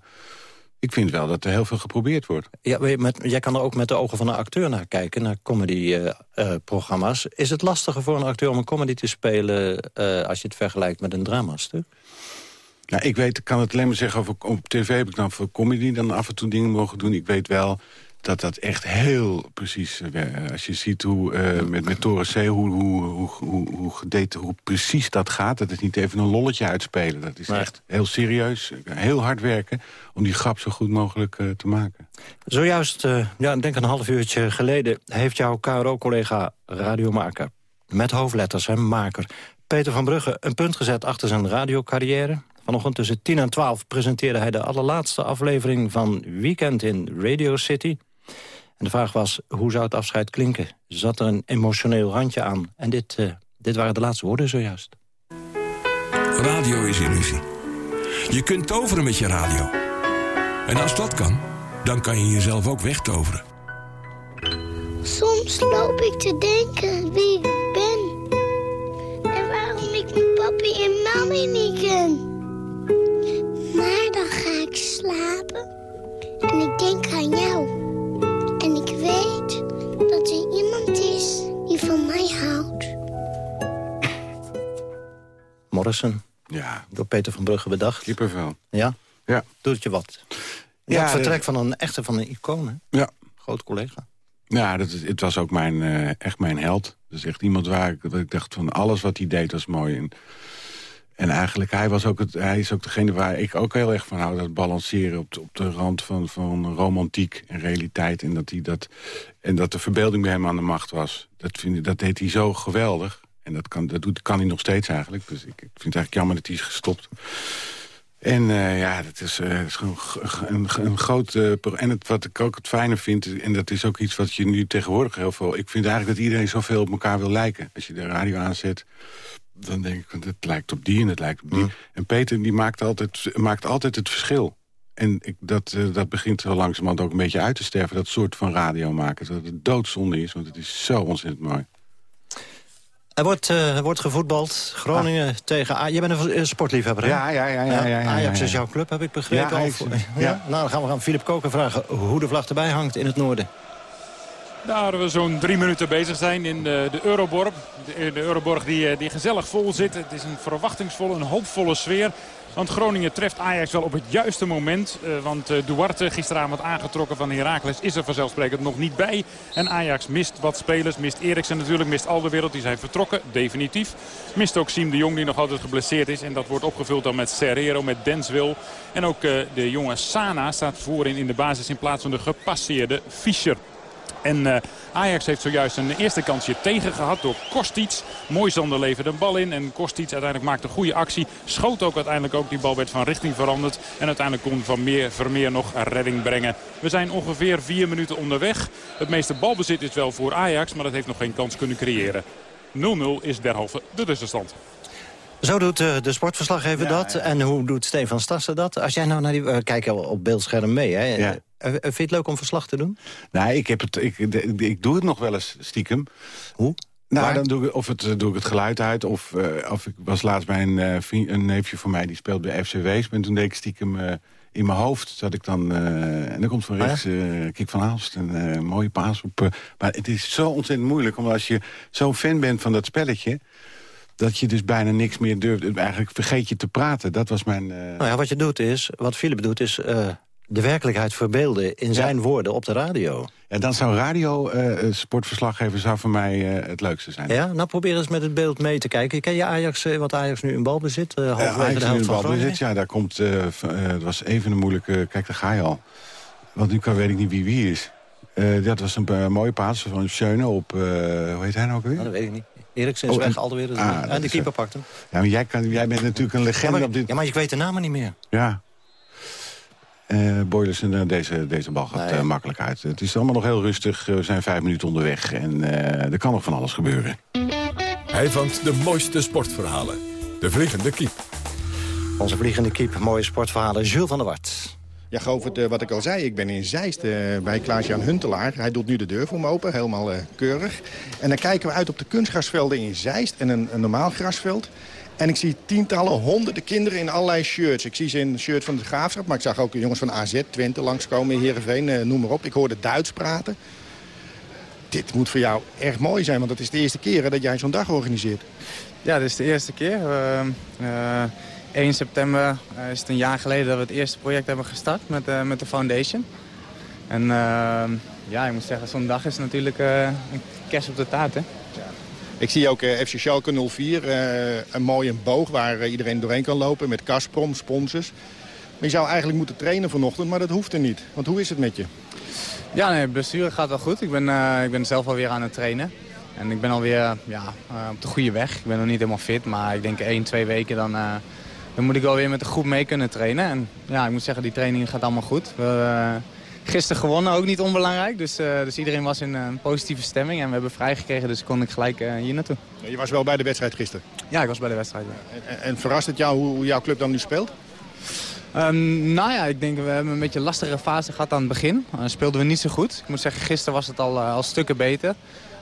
ik vind wel dat er heel veel geprobeerd wordt. Ja, met, jij kan er ook met de ogen van een acteur naar kijken, naar comedy-programma's. Is het lastiger voor een acteur om een comedy te spelen... eh, als je het vergelijkt met een dramastuk? Nou, ik weet, kan het alleen maar zeggen over op tv heb ik dan voor comedy dan af en toe dingen mogen doen. Ik weet wel dat dat echt heel precies, eh, wer- als je ziet hoe eh, met, met Toren C, hoe, hoe, hoe, hoe, hoe, gedate- hoe precies dat gaat. Dat is niet even een lolletje uitspelen. Dat is echt heel serieus, heel hard werken om die grap zo goed mogelijk eh, te maken. Zojuist, eh, ja, ik denk een half uurtje geleden... heeft jouw KRO-collega radiomaker, met hoofdletters, hè, maker... Peter van Brugge een punt gezet achter zijn radiocarrière. Vanochtend tussen 10 en 12 presenteerde hij de allerlaatste aflevering van Weekend in Radio City. En de vraag was, hoe zou het afscheid klinken? Zat er een emotioneel randje aan? En dit, eh, dit waren de laatste woorden zojuist. Radio is illusie. Je kunt toveren met je radio. En als dat kan, dan kan je jezelf ook wegtoveren. Soms loop ik te denken wie ik ben. En waarom ik mijn papi en mami niet ken. Maar dan ga ik slapen. En ik denk Morrison. Ja. Door Peter van Brugge bedacht. Kippenvel. Ja? Ja. Doet je wat? Ja, het vertrek eh, van een echte van een icoon, hè? Ja. Groot collega. Ja, dat is, het was ook mijn, eh, echt mijn held. Dus echt iemand waar ik, dat ik dacht van alles wat hij deed was mooi. En, en eigenlijk, hij, was ook het, hij is ook degene waar ik ook heel erg van hou. Dat balanceren op de, op de rand van, van romantiek en realiteit. En dat, hij dat, en dat de verbeelding bij hem aan de macht was. Dat, vind, dat deed hij zo geweldig. En dat kan, dat doet, kan hij nog steeds eigenlijk. Dus ik, ik vind het eigenlijk jammer dat hij is gestopt. En eh, ja, dat is, eh, is gewoon een, een groot... eh, en het, wat ik ook het fijne vind, en dat is ook iets wat je nu tegenwoordig heel veel... Ik vind eigenlijk dat iedereen zoveel op elkaar wil lijken. Als je de radio aanzet, dan denk ik, het lijkt op die en het lijkt op die. En Peter, die maakt altijd, maakt altijd het verschil. En ik, dat, dat begint zo langzamerhand ook een beetje uit te sterven, dat soort van radio maken. Dat het doodzonde is, want het is zo ontzettend mooi. Er wordt, eh, er wordt gevoetbald. Groningen tegen... A je bent een eh, sportliefhebber, hè? Ah. Ja, ja, ja, ja, ja, ja, Ajax ja, is jouw club, heb ik begrepen. Ja, Ajax, Of- ja. ja? Nou, dan gaan we aan Filip Koken vragen hoe de vlag erbij hangt in het noorden. Daar we zo'n drie minuten bezig zijn in de, de Euroborg. De, de Euroborg die, eh, die gezellig vol zit. Het is een verwachtingsvolle, een hoopvolle sfeer. Want Groningen treft Ajax wel op het juiste moment. Eh, want eh, Duarte, gisteravond aangetrokken van Heracles, is er vanzelfsprekend nog niet bij. En Ajax mist wat spelers. Mist Eriksen natuurlijk, mist Alderwereld. Die zijn vertrokken, definitief. Mist ook Siem de Jong, die nog altijd geblesseerd is. En dat wordt opgevuld dan met Serrero, met Denswil. En ook eh, de jonge Sana staat voorin in de basis in plaats van de gepasseerde Fischer. En eh, Ajax heeft zojuist een eerste kansje tegen gehad door Kostic. Moisander leverde een bal in en Kostic uiteindelijk maakte een goede actie. Schoot ook uiteindelijk ook, die bal werd van richting veranderd. En uiteindelijk kon Van Meer, Vermeer nog een redding brengen. We zijn ongeveer vier minuten onderweg. Het meeste balbezit is wel voor Ajax, maar dat heeft nog geen kans kunnen creëren. 0-0 is derhalve de tussenstand. Zo doet eh, de sportverslaggever dat. En hoe doet Stefan Stassen dat? Als jij nou naar die... eh, kijk op beeldscherm mee, hè? Ja. Eh, vind je het leuk om verslag te doen? Nee, ik, heb het, ik, ik, doe het nog wel eens stiekem. Hoe? Nou, Waar? dan doe ik, of het, eh, doe ik het geluid uit. Of, eh, of ik was laatst bij een, eh, vriend- een neefje van mij, die speelt bij FC. En toen deed ik stiekem... eh, in mijn hoofd zat ik dan... eh, en dan komt van rechts eh Kik van Aalst, een eh, mooie paas op. eh, maar het is zo ontzettend moeilijk, omdat als je zo'n fan bent van dat spelletje... dat je dus bijna niks meer durft. Eigenlijk vergeet je te praten. Dat was mijn... eh, Nou ja, wat je doet is, wat Philip doet, is eh, de werkelijkheid verbeelden in zijn woorden op de radio. Ja, dan zou radio, eh, sportverslaggever, zou voor mij eh, het leukste zijn. Ja, nou probeer eens met het beeld mee te kijken. Ken je Ajax, wat Ajax nu in balbezit? Uh, halverwege Ajax de nu in balbezit, ja, daar komt... het was even een moeilijke... Kijk, daar ga je al. Want nu kan, weet ik niet wie wie is. Dat was een mooie paas van Schöne op... hoe heet hij nou ook weer? Nou, dat weet ik niet. Eriksen is Oh, weg, en- alweer. Ah, en de keeper pakt hem. Ja, maar jij, kan, jij bent natuurlijk een Ja legende maar, op dit... ja, maar ik weet de namen niet meer. Ja. Eh Boylers, eh, deze, deze bal gaat eh, makkelijk uit. Het is allemaal nog heel rustig. We zijn vijf minuten onderweg. En eh, er kan nog van alles gebeuren. Hij vangt de mooiste sportverhalen. De Vliegende Kiep. Onze vliegende kiep, mooie sportverhalen. Jules van der Wart. Ja, Govert, wat ik al zei, ik ben in Zeist bij Klaas-Jan Huntelaar. Hij doet nu de deur voor me open, helemaal eh, keurig. En dan kijken we uit op de kunstgrasvelden in Zeist en een, een normaal grasveld. En ik zie tientallen, honderden kinderen in allerlei shirts. Ik zie ze in een shirt van de Graafschap, maar ik zag ook jongens van AZ, Twente langskomen in Heerenveen, eh, noem maar op. Ik hoorde Duits praten. Dit moet voor jou echt mooi zijn, want het is de eerste keer hè, dat jij zo'n dag organiseert. Ja, dit is de eerste keer. Eh, 1 september is het een jaar geleden dat we het eerste project hebben gestart met, met de foundation. En ja, ik moet zeggen, zo'n dag is natuurlijk een kerst op de taart. Hè? Ik zie ook eh, FC Schalke 04, eh, een mooie boog waar eh, iedereen doorheen kan lopen met Gazprom, sponsors. Maar je zou eigenlijk moeten trainen vanochtend, maar dat hoeft er niet. Want hoe is het met je? Ja, nee, besturen gaat wel goed. Ik ben, ik ben zelf alweer aan het trainen. En ik ben alweer ja, op de goede weg. Ik ben nog niet helemaal fit, maar ik denk één, twee weken dan, dan moet ik wel weer met de groep mee kunnen trainen. En ja, ik moet zeggen, die training gaat allemaal goed. We gisteren gewonnen, ook niet onbelangrijk. Dus, eh, dus iedereen was in een positieve stemming en we hebben vrijgekregen. Dus kon ik gelijk eh, hier naartoe. Je was wel bij de wedstrijd gisteren. Ja, ik was bij de wedstrijd. ja. En, en verrast het jou hoe, hoe jouw club dan nu speelt? Ehm, nou ja, ik denk we hebben een beetje een lastige fase gehad aan het begin. Uh, speelden we niet zo goed. Ik moet zeggen, gisteren was het al, eh, al stukken beter.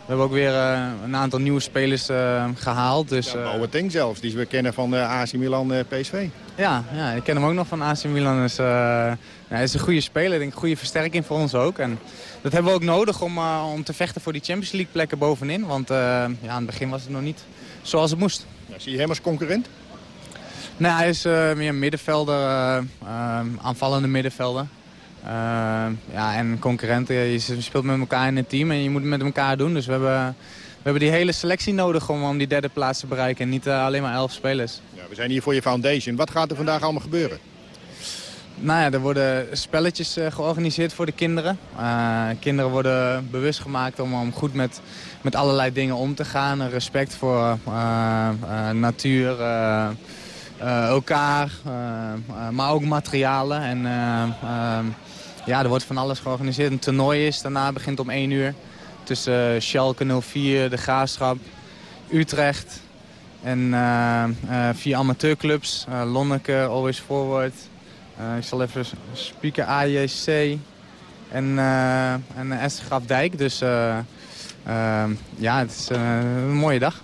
We hebben ook weer eh, een aantal nieuwe spelers eh, gehaald. Dus, Ja, eh, Boateng zelfs, die we kennen van de AC Milan eh, PSV. ja, ja, ik ken hem ook nog van AC Milan. Dus, eh, hij is een goede speler. Denk een goede versterking voor ons ook. En dat hebben we ook nodig om, eh, om te vechten voor die Champions League plekken bovenin. Want eh, ja, aan het begin was het nog niet zoals het moest. Ja, zie je hem als concurrent? Nee, hij is eh, meer middenvelder, eh, eh, aanvallende middenvelder. Eh, ja, en concurrenten, je speelt met elkaar in een team en je moet het met elkaar doen. Dus we hebben, we hebben die hele selectie nodig om, om die derde plaats te bereiken. En niet alleen maar elf spelers. Ja, we zijn hier voor je foundation. Wat gaat er vandaag allemaal gebeuren? Nou ja, er worden spelletjes eh, georganiseerd voor de kinderen. Eh, kinderen worden bewust gemaakt om, om goed met, met allerlei dingen om te gaan. Respect voor eh, natuur, elkaar, maar ook materialen. En ja, er wordt van alles georganiseerd. Een toernooi is, daarna begint om 1 uur. Tussen Schalke 04, de Graafschap, Utrecht en vier amateurclubs. Lonneke, Always Forward, eh, ik zal even spieken AJC en, uh, en Esther Grafdijk. Dus uh, uh, ja, het is uh, een mooie dag.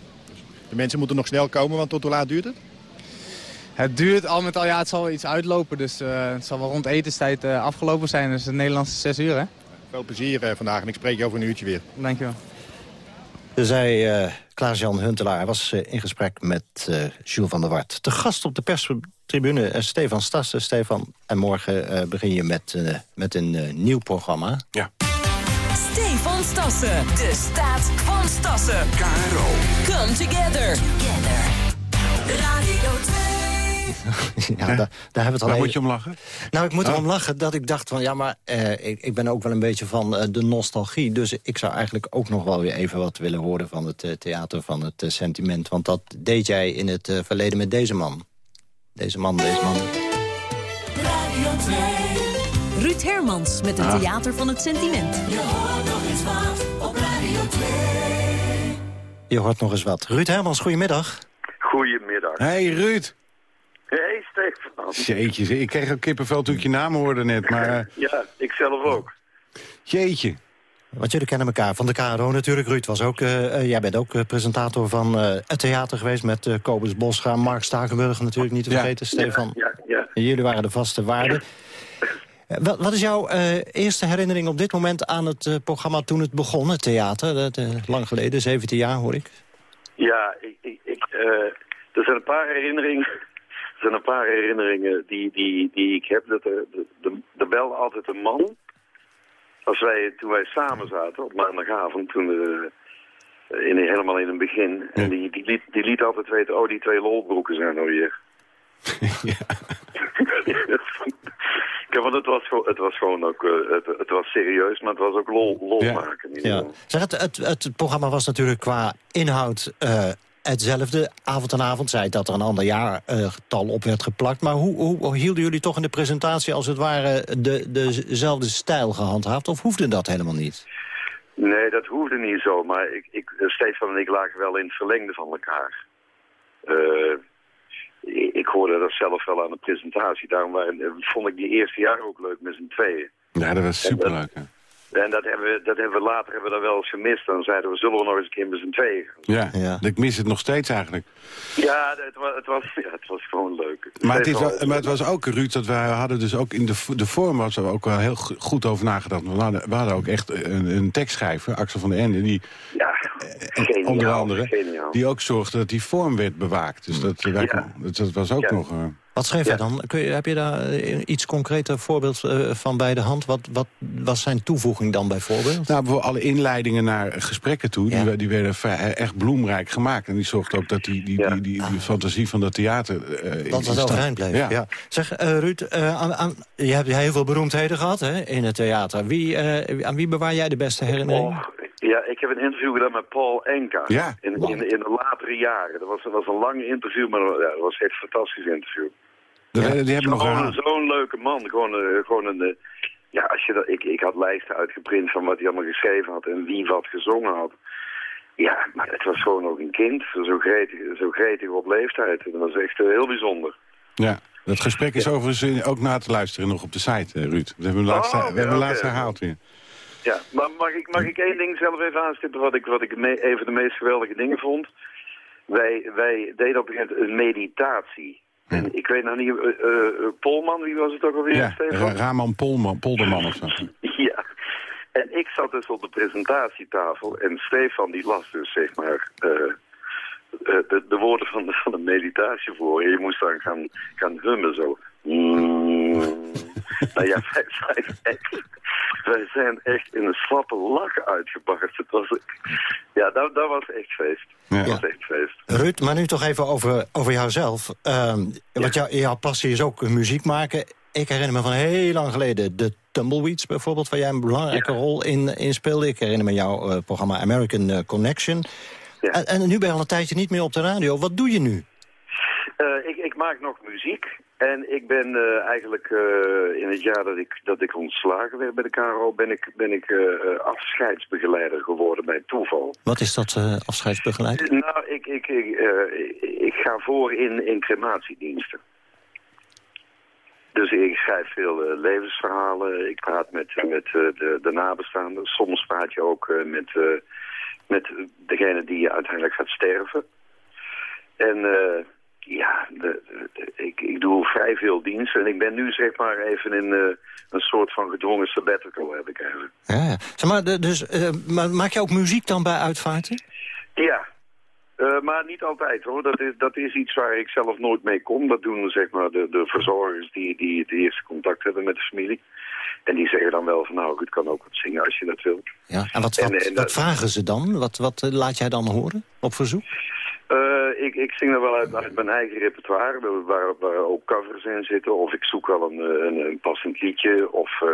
De mensen moeten nog snel komen, want tot hoe laat duurt het? Het duurt al met al, ja, het zal wel iets uitlopen. Dus uh, het zal wel rond etenstijd afgelopen zijn. Dus het Nederlandse zes uur, hè? Veel plezier vandaag en ik spreek je over een uurtje weer. Dankjewel. Zei uh, Klaas-Jan Huntelaar was uh, in gesprek met uh, Jules van der Wart. Te gast op de perstribune uh, Stefan Stassen. Stefan, en morgen begin je met, met een nieuw programma. Ja. Stefan Stassen, de staat van Stassen. KRO. Come together. Together. Radio 2. ja, daar, daar hebben we het al Waar even... moet je om lachen? Nou, ik moet Oh. erom lachen dat ik dacht van... ja, maar eh, ik, ik ben ook wel een beetje van eh, de nostalgie. Dus ik zou eigenlijk ook nog wel weer even wat willen horen... van het eh, theater van het eh, sentiment. Want dat deed jij in het eh, verleden met deze man. Deze man, deze man. Radio 2. Ruud Hermans met het Ah. Theater van het Sentiment. Je hoort nog eens wat op Radio 2. Je hoort nog eens wat. Ruud Hermans, goedemiddag. Goedemiddag. Hey Ruud. Hey Stefan. Jeetje, ik kreeg ook kippenvel toen ik je naam hoorde net. Maar eh, Ja, ik zelf ook. jeetje. Want jullie kennen elkaar van de KRO natuurlijk. Ruud was ook, eh, eh, jij bent ook eh, presentator van eh, het theater geweest... met eh Kobus Boscha, Mark Stakenburg natuurlijk niet te Ja. vergeten, Stefan. Ja, ja. Jullie waren de vaste waarden. Wat, wat is jouw eh, eerste herinnering op dit moment aan het programma toen het begon, het theater? Dat, eh, lang geleden, 17 jaar hoor ik. Ja, ik, ik, ik, eh, er zijn een paar herinneringen. Er zijn een paar herinneringen die, die, die ik heb. Dat er, de, de, er belde altijd een man. Als wij, toen wij samen zaten op maandagavond, toen we, eh, in, helemaal in het begin. En die, die, liet, die liet altijd weten, oh die twee lolbroeken zijn er weer. ja, want het was, gewoon- het was gewoon ook, eh, het, het was serieus, maar het was ook lol, lol maken. Ja. Zeg, het, het, het programma was natuurlijk qua inhoud eh, hetzelfde. Avond en avond zei dat er een ander jaargetal op werd geplakt. Maar hoe, hoe, hielden jullie toch in de presentatie als het ware de, dezelfde stijl gehandhaafd? Of hoefde dat helemaal niet? Nee, dat hoefde niet zo, maar ik, ik, Stefan en ik lagen wel in het verlengde van elkaar. Eh, ik, ik hoorde dat zelf wel aan de presentatie. Daarom waren, vond ik die eerste jaar ook leuk met z'n tweeën. Ja, dat was superleuk. hè. En dat hebben, we, dat hebben we later hebben we dat wel eens gemist. Dan zeiden we, zullen we nog eens een keer met z'n tweeën gaan? Ja, ik mis het nog steeds eigenlijk. Ja, het was, het was, ja, het was gewoon leuk. Maar het, is Stefan- wel, maar het was ook, Ruud, dat wij hadden dus ook in de, de vorm was er ook wel heel go- goed over nagedacht. We hadden, we hadden ook echt een, een tekstschrijver, Axel van der Ende, die Ja, geniaal, onder andere, geniaal. die ook zorgde dat die vorm werd bewaakt. Dus dat, dat, dat was ook Ja. nog... eh, Wat schreef hij dan? Kun je, heb je daar eh, iets concreter voorbeeld eh, van bij de hand? Wat, wat was zijn toevoeging dan bijvoorbeeld? Nou, bijvoorbeeld alle inleidingen naar gesprekken toe, die, we- die werden vrij- echt bloemrijk gemaakt. En die zorgde ook dat die, die, die, die, die fantasie van dat theater... eh, in- Dat overeind bleef. Ja. Zeg, eh, Ruud, eh, aan, aan, je hebt heel veel beroemdheden gehad hè, in het theater. Wie, eh, aan wie bewaar jij de beste herinnering? Ja, ik heb een interview gedaan met Paul Enka. Ja. In, in, in de latere jaren. Dat was, dat was een lang interview, maar ja, dat was echt een fantastisch interview. Dat- Die hebben nog. Zo'n leuke man. Gewoon, eh, gewoon een... eh, ja, als je dat, ik, ik had lijsten uitgeprint van wat hij allemaal geschreven had en wie wat gezongen had. Ja, maar het was gewoon ook een kind. Zo gretig, zo gretig op leeftijd. Dat was echt eh, heel bijzonder. Ja, dat gesprek is overigens ook na te luisteren nog op de site, eh, Ruud. We hebben hem laatst, Oh, we hebben hem oké. laatst herhaald weer. Ja, maar mag ik, mag ik één ding zelf even aanstippen wat ik, wat ik me, van de meest geweldige dingen vond? Wij, wij deden op een gegeven moment een meditatie. En ik weet nog niet, eh, eh, eh, Polman, wie was het ook alweer, Ja, Stefan? Ra- Raman Polman, Polderman of zo. Ja. En ik zat dus op de presentatietafel en Stefan die las dus zeg maar de, de woorden van de, van de meditatie voor. En je moest dan gaan, gaan hummen zo. Mm. Nou ja, wij zijn, echt, wij zijn echt in een slappe lach uitgebarst. Het was, ja, dat, dat was echt feest. Dat was echt feest. Ruud, maar nu toch even over, over jouzelf. Ehm, Want jou, jouw passie is ook muziek maken. Ik herinner me van heel lang geleden de Tumbleweeds bijvoorbeeld... waar jij een belangrijke rol in, in speelde. Ik herinner me jouw eh, programma American eh, Connection. En, en nu ben je al een tijdje niet meer op de radio. Wat doe je nu? Eh, ik, ik maak nog muziek. En ik ben eh, eigenlijk eh, in het jaar dat ik, dat ik ontslagen werd bij de KRO... ben ik, ben ik eh, eh, afscheidsbegeleider geworden bij toeval. Wat is dat eh afscheidsbegeleid? Nou, ik, ik, ik, ik ga voor in, in crematiediensten. Dus ik schrijf veel levensverhalen. Ik praat met, met de, de nabestaanden. Soms praat je ook met, met degene die uiteindelijk gaat sterven. En eh, ja, de, de- ik, ik doe vrij veel diensten. En ik ben nu zeg maar even in eh, een soort van gedwongen sabbatical heb ik eigenlijk. Ja, ja. Zeg maar, de- dus, eh, maar maak je ook muziek dan bij uitvaarten? Ja, Eh, maar niet altijd hoor. Dat is, dat is iets waar ik zelf nooit mee kom. Dat doen zeg maar de, de verzorgers die, die het eerste contact hebben met de familie. En die zeggen dan wel van nou, het kan ook wat zingen als je dat wil. Ja. En wat, En- wat, en wat dat- vragen ze dan? Wat, wat laat jij dan horen op verzoek? Eh, ik, ik zing er wel uit, uit mijn eigen repertoire, waar, waar ook covers in zitten. Of ik zoek wel een, eh, een, een passend liedje. Of eh,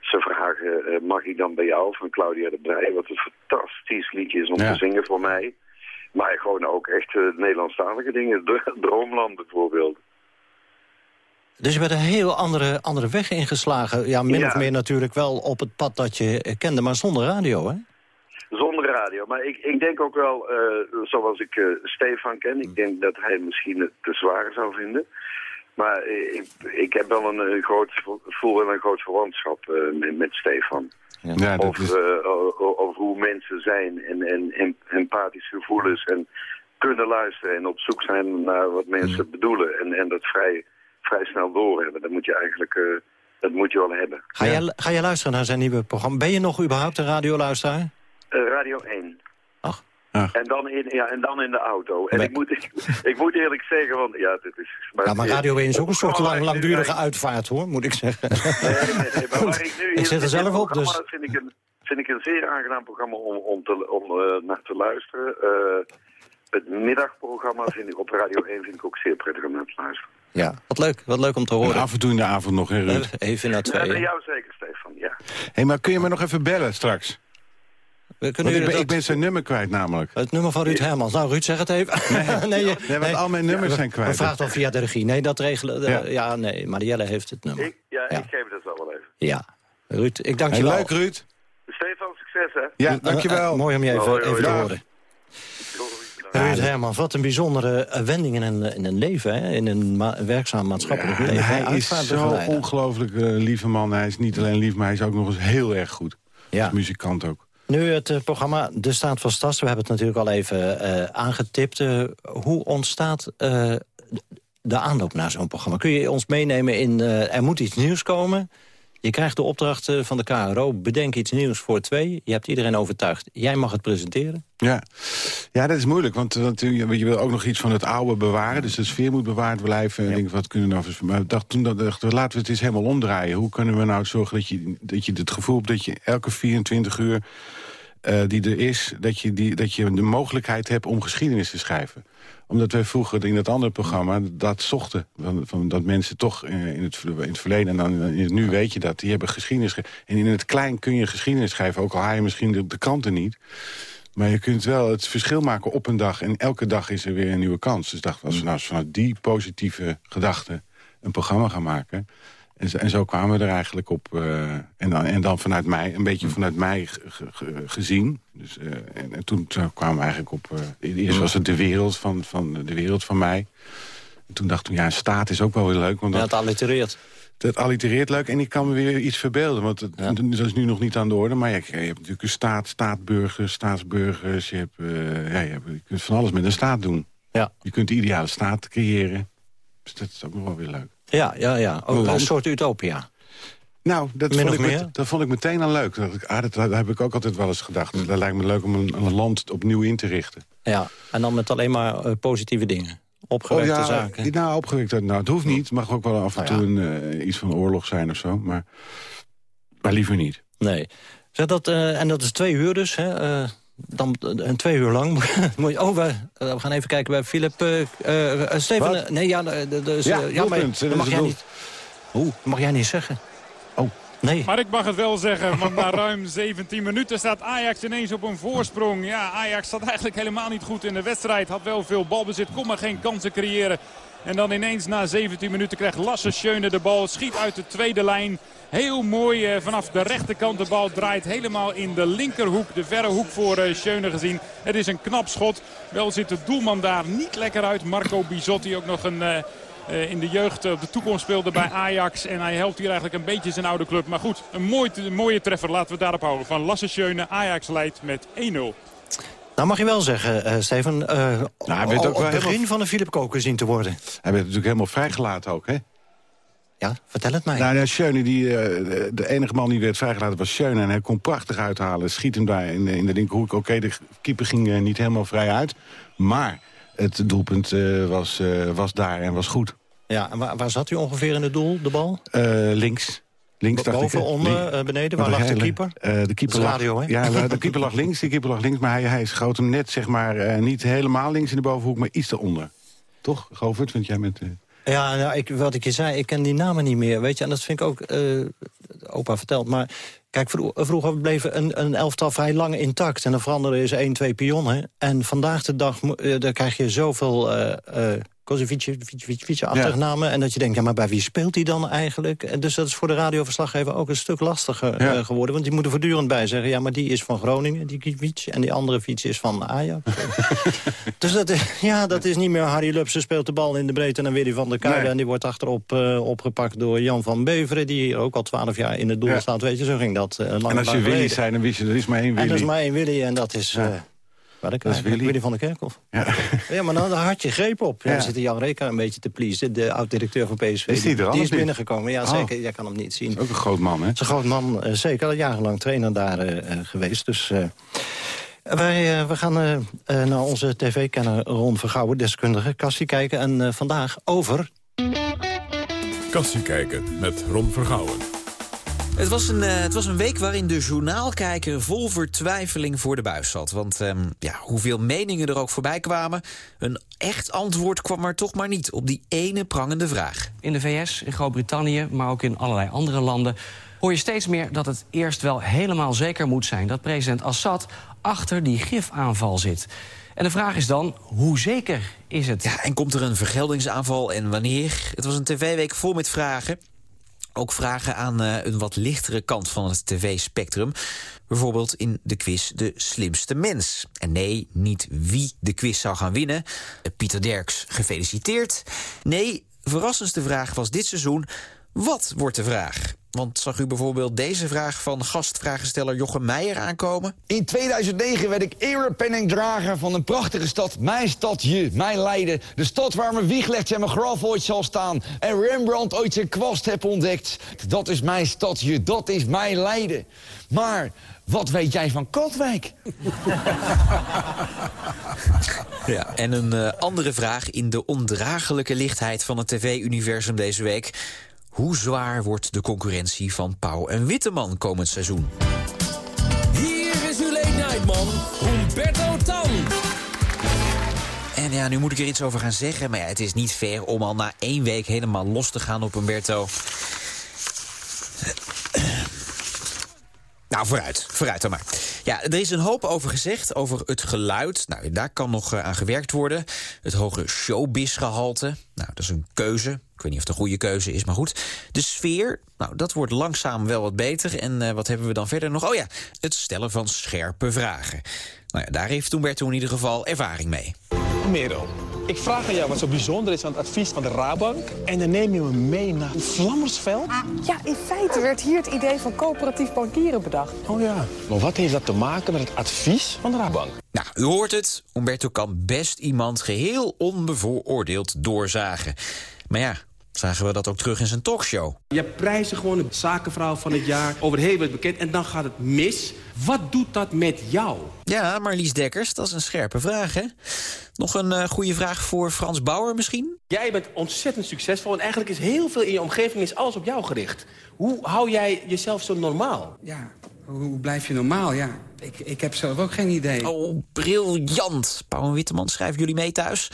ze vragen, mag ik dan bij jou van Claudia de Breij, wat een fantastisch liedje is om Ja. te zingen voor mij. Maar gewoon ook echt Nederlandstalige dingen. Dro- Droomland bijvoorbeeld. Dus je bent een heel andere, andere weg ingeslagen. Ja, min Ja. of meer natuurlijk wel op het pad dat je kende, maar zonder radio, hè? Radio. Maar ik, ik denk ook wel, eh, zoals ik eh, Stefan ken, ik denk dat hij misschien het te zwaar zou vinden. Maar eh, ik, ik heb wel een, een groot, voel wel een groot verwantschap eh, met, met Stefan. Ja, dat over, is- eh, o- o- over hoe mensen zijn en, en, en empathische gevoelens en kunnen luisteren en op zoek zijn naar wat mensen bedoelen en, en dat vrij, vrij snel doorhebben. Dan moet je eigenlijk, eh, Dat moet je wel hebben. Ga, jij, ga jij luisteren naar zijn nieuwe programma? Ben je nog überhaupt een radioluisteraar? Eh, Radio 1. Ach. En, dan in, ja, en dan in de auto. En ik, moet, ik, moet eerlijk zeggen, want ja, dit is... Maar, ja, maar Radio 1 is ook een soort lang, langdurige uitvaart, hoor, moet ik zeggen. Nee, nee, nee, maar waar ik nu... ik zit er zelf op, dus... Vind ik, een, vind ik een zeer aangenaam programma om, om, te, om uh, naar te luisteren. Uh, het middagprogramma vind ik op Radio 1 vind ik ook zeer prettig om naar te luisteren. Ja, wat leuk, wat leuk om te horen. En af en toe in de avond nog, hè, Ruud? Even naar twee. Ja, jou zeker, Stefan, ja. Hé, hey, maar kun je me nog even bellen straks? We ik, ben, ik ben zijn nummer kwijt namelijk. Het nummer van Ruud Hermans. Nou, Ruud, zeg het even. Nee, nee, nee, want al mijn nummers zijn kwijt. We vragen dan via de regie. Nee, dat regelen... Ja, ja nee, maar Jelle heeft het nummer. Ik, ja, ik geef het wel wel even. Ja. Ruud, ik dank je wel. Leuk, Ruud. Stefan, succes, hè? Ja, dankjewel. Uh, mooi om je even, hoi, even te horen. Ruud Herman, wat een bijzondere wending in een, in een leven, hè? in een ma werkzaam maatschappelijk ja, leven. Hij is zo ongelooflijk uh, lieve man. Hij is niet alleen lief, maar hij is ook nog eens heel erg goed. Ja. Als muzikant ook. Nu het uh, programma De Staat van Stas. We hebben het natuurlijk al even uh, aangetipt. Uh, hoe ontstaat de aanloop naar zo'n programma? Kun je ons meenemen in... er moet iets nieuws komen. Je krijgt de opdracht van de KRO. Bedenk iets nieuws voor twee. Je hebt iedereen overtuigd. Jij mag het presenteren. Ja, ja dat is moeilijk. Want, want je wil ook nog iets van het oude bewaren. Dus de sfeer moet bewaard blijven. Ja. Denk, wat kunnen we nou... Maar dacht, toen dachten we, laten we het eens helemaal omdraaien. Hoe kunnen we nou zorgen dat je, dat je het gevoel hebt... dat je elke 24 uur uh, die er is... Dat je, die, dat je de mogelijkheid hebt om geschiedenis te schrijven omdat wij vroeger in dat andere programma dat zochten. Van, van dat mensen toch in het, in het verleden en dan in het nu weet je dat. Die hebben geschiedenis En in het klein kun je geschiedenis schrijven. Ook al haal je misschien de, de kranten niet. Maar je kunt wel het verschil maken op een dag. En elke dag is er weer een nieuwe kans. Dus dacht, als we nou vanuit die positieve gedachte een programma gaan maken... En zo, en zo kwamen we er eigenlijk op. Uh, en, dan, en dan vanuit mij, een beetje vanuit mij gezien. Dus, uh, en, en, toen, kwamen we eigenlijk op... Uh, eerst was het de wereld van, van, de wereld van mij. En toen dacht ik, ja, staat is ook wel weer leuk. Want ja, het allitereert. Dat allitereert leuk en ik kan me weer iets verbeelden. Want het, ja. dat is nu nog niet aan de orde. Maar ja, je hebt natuurlijk een staat, staatburgers, staatsburgers. Je, hebt, ja, je, hebt, je kunt van alles met een staat doen. Ja. Je kunt de ideale staat creëren. Dus dat is ook nog wel weer leuk. Ja, ja, ja. Ook een soort utopia. Nou, dat vond, ik met, dat vond ik meteen al leuk. Dat, ah, dat, dat, heb ik ook altijd wel eens gedacht. Dat lijkt me leuk om een, een, land opnieuw in te richten. Ja, en dan met alleen maar uh, positieve dingen. Opgewekte oh, ja, zaken. Nou, opgewekte, nou, het hoeft niet. Het mag ook wel af en toe nou ja. een, uh, iets van oorlog zijn of zo. Maar, maar liever niet. Nee. Zeg dat, uh, en dat is twee uur dus, hè? Dan een twee uur lang. oh, we, we, gaan even kijken bij Philip. Uh, uh, Steven, uh, nee, ja, dus, ja, ja maar, dat mag jij niet. Oeh, dat mag jij niet zeggen. Oh, nee. Maar ik mag het wel zeggen, want na ruim 17 minuten staat Ajax ineens op een voorsprong. Ja, Ajax zat eigenlijk helemaal niet goed in de wedstrijd. Had wel veel balbezit, kon maar geen kansen creëren. En dan ineens na 17 minuten krijgt Lasse Schöne de bal. Schiet uit de tweede lijn. Heel mooi eh, vanaf de rechterkant. De bal draait helemaal in de linkerhoek. De verre hoek voor eh, Schöne gezien. Het is een knap schot. Wel zit de doelman daar niet lekker uit. Marco Bizotti ook nog een... Uh, in de jeugd op de toekomst speelde bij Ajax. En hij helpt hier eigenlijk een beetje zijn oude club. Maar goed, een, mooi, een mooie treffer. Laten we daarop houden. Van Lasse Schöne. Ajax leidt met 1-0. Nou mag je wel zeggen, uh, Steven, uh, nou, hij werd ook begin helemaal... van de Philip Koker zien te worden. Hij werd natuurlijk helemaal vrijgelaten ook, hè? Ja, vertel het mij. Nou, ja, Schöne, die, uh, de enige man die werd vrijgelaten was Schöne. En hij kon prachtig uithalen. Schiet hem daar in, in de linkerhoek. Oké, okay, de keeper ging niet helemaal vrij uit. Maar het doelpunt was, was daar en was goed. Ja, en waar, waar, zat u ongeveer in het doel, de bal? links. Links, dacht Boven, ik, onder, uh, beneden? Waar lag de keeper? Uh, de keeper radio, lag, Ja, de keeper lag links. De keeper lag links, maar hij, hij schoot hem net, zeg maar, uh, niet helemaal links in de bovenhoek, maar iets eronder. Toch, Govert? Want jij met... Ja, nou, ik, wat ik je zei, ik ken die namen niet meer, weet je. En dat vind ik ook, opa verteld, maar... Kijk, vroeger bleef een, een elftal vrij lang intact. En dan veranderde ze één, twee pionnen. En vandaag de dag daar krijg je zoveel Kozevic-achtige namen. En dat je denkt, ja, maar bij wie speelt hij dan eigenlijk? En dus dat is voor de radioverslaggever ook een stuk lastiger ja. uh, geworden. Want die moeten voortdurend bij zeggen... ja, maar die is van Groningen, die Kivic. En die andere fiets is van Ajax. dus dat is, ja, dat is niet meer Harry Lupsen speelt de bal in de breedte... en Willy van der Kuijden. Nee. En die wordt achterop uh, opgepakt door Jan van Beveren... die hier ook al twaalf jaar in het doel ja. staat. Weet je, zo ging dat uh, lang En als je Willy zijn, dan wist je, er is maar één Willy. En er is maar één Willy en dat is... Ja. Dat is Willy. Willy. van der Kerkhof. Ja. maar nou, daar had je greep op. Ja. Ja. Dan zit Jan Reka een beetje te pleasen, de oud-directeur van PSV. Is die er al, Die is binnengekomen, ja Oh. zeker. Jij kan hem niet zien. Ook een groot man, hè? Het is een groot man, eh, zeker. Al jarenlang trainer daar eh, eh, geweest. Dus eh, wij we gaan eh, eh, naar onze tv-kenner Ron Vergouwen, deskundige, Kassie kijken. En vandaag over... Kassie kijken met Ron Vergouwen. Het was, een, eh, het was een week waarin de journaalkijker vol vertwijfeling voor de buis zat. Want ehm, ja, hoeveel meningen er ook voorbij kwamen... een echt antwoord kwam er toch maar niet op die ene prangende vraag. In de VS, in Groot-Brittannië, maar ook in allerlei andere landen... hoor je steeds meer dat het eerst wel helemaal zeker moet zijn... dat president Assad achter die gifaanval zit. En de vraag is dan, hoe zeker is het? Ja, en komt er een vergeldingsaanval en wanneer? Het was een tv-week vol met vragen. Ook vragen aan eh, een wat lichtere kant van het tv-spectrum. Bijvoorbeeld in de quiz De Slimste Mens. En nee, niet wie de quiz zou gaan winnen. Pieter Derks, gefeliciteerd. Nee, verrassendste vraag was dit seizoen... wat wordt de vraag? Want zag u bijvoorbeeld deze vraag van gastvragensteller Jochem Meijer aankomen? In 2009 werd ik erepenningdrager van een prachtige stad. Mijn stadje, mijn Leiden. De stad waar mijn wiegrecht en mijn graf ooit zal staan. En Rembrandt ooit zijn kwast heb ontdekt. Dat is mijn stadje, dat is mijn Leiden. Maar wat weet jij van Katwijk? Ja, en een eh, andere vraag in de ondraaglijke lichtheid van het tv-universum deze week. Hoe zwaar wordt de concurrentie van Pauw en Witteman komend seizoen? Hier is uw late night man, Humberto Tan. En ja, nu moet ik er iets over gaan zeggen, maar ja, het is niet fair om al na één week helemaal los te gaan op Humberto. Nou, vooruit. Vooruit dan maar. Ja, er is een hoop over gezegd, over het geluid. Nou, daar kan nog eh, aan gewerkt worden. Het hoge showbiz-gehalte. Nou, dat is een keuze. Ik weet niet of het een goede keuze is, maar goed. De sfeer, nou, dat wordt langzaam wel wat beter. En eh, wat hebben we dan verder nog? Oh ja, het stellen van scherpe vragen. Nou ja, daar heeft Humberto in ieder geval ervaring mee. Merel, ik vraag aan jou wat zo bijzonder is aan het advies van de Rabank. En dan neem je me mee naar Vlammersveld. Ja, in feite werd hier het idee van coöperatief bankieren bedacht. Oh ja. Maar wat heeft dat te maken met het advies van de Rabank? Nou, u hoort het. Umberto kan best iemand geheel onbevooroordeeld doorzagen. Maar ja, zagen we dat ook terug in zijn talkshow. Je prijzen gewoon de zakenvrouw van het jaar, over wereld bekend... en dan gaat het mis. Wat doet dat met jou? Ja, Marlies Dekkers, dat is een scherpe vraag, hè? Nog een uh, goede vraag voor Frans Bauer misschien? Jij bent ontzettend succesvol en eigenlijk is heel veel in je omgeving is alles op jou gericht. Hoe hou jij jezelf zo normaal? Ja, hoe blijf je normaal? Ja, ik, ik heb zelf ook geen idee. Oh, briljant. Pauw en Witteman, schrijven jullie mee thuis?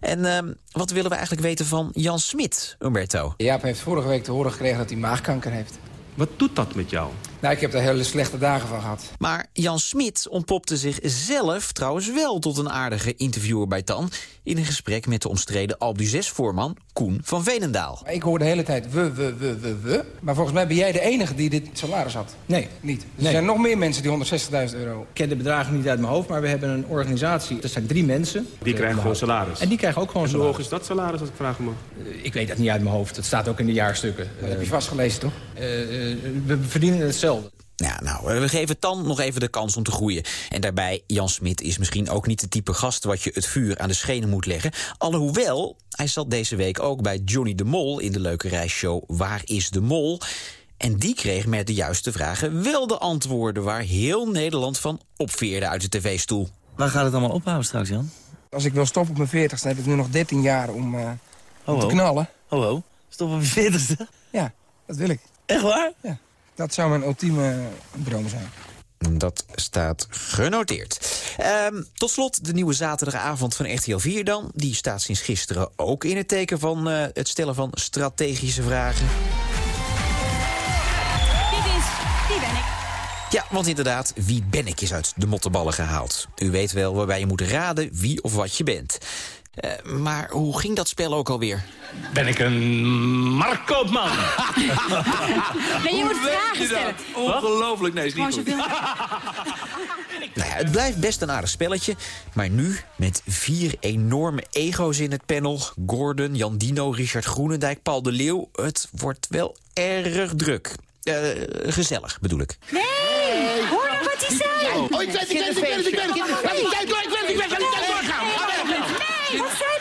En uh, wat willen we eigenlijk weten van Jan Smit, Umberto? Jaap heeft vorige week te horen gekregen dat hij maagkanker heeft. Wat doet dat met jou? Nou, ik heb er hele slechte dagen van gehad. Maar Jan Smit ontpopte zichzelf trouwens wel tot een aardige interviewer bij TAN... in een gesprek met de omstreden Alpe 6-voorman Koen van Veenendaal. Ik hoor de hele tijd we, we, we, we, we. Maar volgens mij ben jij de enige die dit salaris had. Nee, niet. Dus er zijn nog meer mensen die 160.000 euro... Ik ken de bedragen niet uit mijn hoofd, maar we hebben een organisatie. Er zijn drie mensen. Die krijgen gewoon salaris? En die krijgen ook gewoon en salaris. hoe hoog is dat salaris, als ik vraag me? Uh, ik weet dat niet uit mijn hoofd. Dat staat ook in de jaarstukken. Dat heb je vastgelezen, toch? Uh, we verdienen hetzelfde. Ja, nou, we geven Tan nog even de kans om te groeien. En daarbij, Jan Smit is misschien ook niet de type gast... wat je het vuur aan de schenen moet leggen. Alhoewel, hij zat deze week ook bij Johnny de Mol... in de leuke reisshow Waar is de Mol? En die kreeg met de juiste vragen wel de antwoorden... waar heel Nederland van opveerde uit de tv-stoel. Waar gaat het allemaal ophouden straks, Jan? Als ik wil stoppen op mijn 40 dan heb ik nu nog 13 jaar om, uh, om te knallen. Ho, ho. Stop op je 40ste? Ja, dat wil ik. Echt waar? Ja. Dat zou mijn ultieme droom zijn. Dat staat genoteerd. Um, tot slot de nieuwe zaterdagavond van RTL 4 dan. Die staat sinds gisteren ook in het teken van uh, het stellen van strategische vragen. Dit is Wie ben ik? Ja, want inderdaad, wie ben ik is uit de mottenballen gehaald. U weet wel waarbij je moet raden wie of wat je bent. Uh, maar hoe ging dat spel ook alweer? Ben ik een marktkoopman? nee, je moet vragen stellen. Ongelooflijk, nee, is niet goed. nou ja, het blijft best een aardig spelletje. Maar nu met vier enorme ego's in het panel. Gordon, Jan Dino, Richard Groenendijk, Paul de Leeuw. Het wordt wel erg druk. Uh, gezellig, bedoel ik. Nee, hoor wat wat hij zei. Oh, ik weet het, ik weet het, ik weet het, ik weet het. Laat die tijd door, ik weet het, ik weet het, laat die tijd doorgaan. Ga weg, mensen. Nee, wat zeiden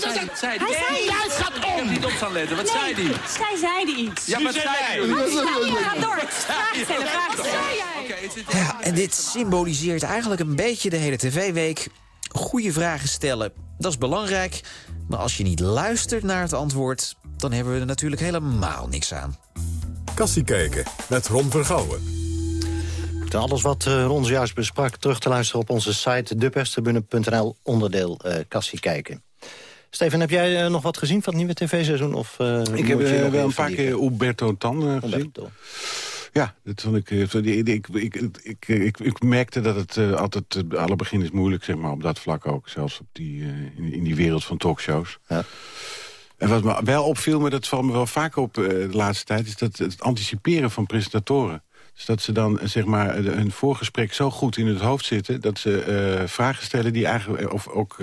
nou? Hij Hij zei, zei juist gaat Ik heb om. niet op gaan letten. Wat Nee, zei hij? Zij zeiden iets. Ja, wat zei hij? Ga door. Vraag stellen, vraag stellen. Ja, en dit symboliseert eigenlijk een beetje de hele tv-week. Goede vragen stellen, dat is belangrijk. Maar als je niet luistert naar het antwoord... dan hebben we er natuurlijk helemaal niks aan. Kassie kijken met Ron Vergouwen. Alles wat eh, Ron zojuist besprak terug te luisteren op onze site... deperstribune.nl, onderdeel eh kassie kijken. Steven, heb jij eh, nog wat gezien van het nieuwe tv-seizoen? Of, eh, Ik heb eh, wel een paar keer Umberto Tan gezien. Ja, dat vond ik, ik, ik, ik, ik, merkte dat het altijd, eh, alle begin is moeilijk, zeg maar, op dat vlak ook. Zelfs op die, in, in die wereld van talkshows. Ja. En wat me wel opviel, maar dat valt me wel vaak op de laatste tijd... is dat het anticiperen van presentatoren. Dus dat ze dan, zeg maar, een voorgesprek zo goed in het hoofd zitten... dat ze vragen stellen die eigenlijk... of ook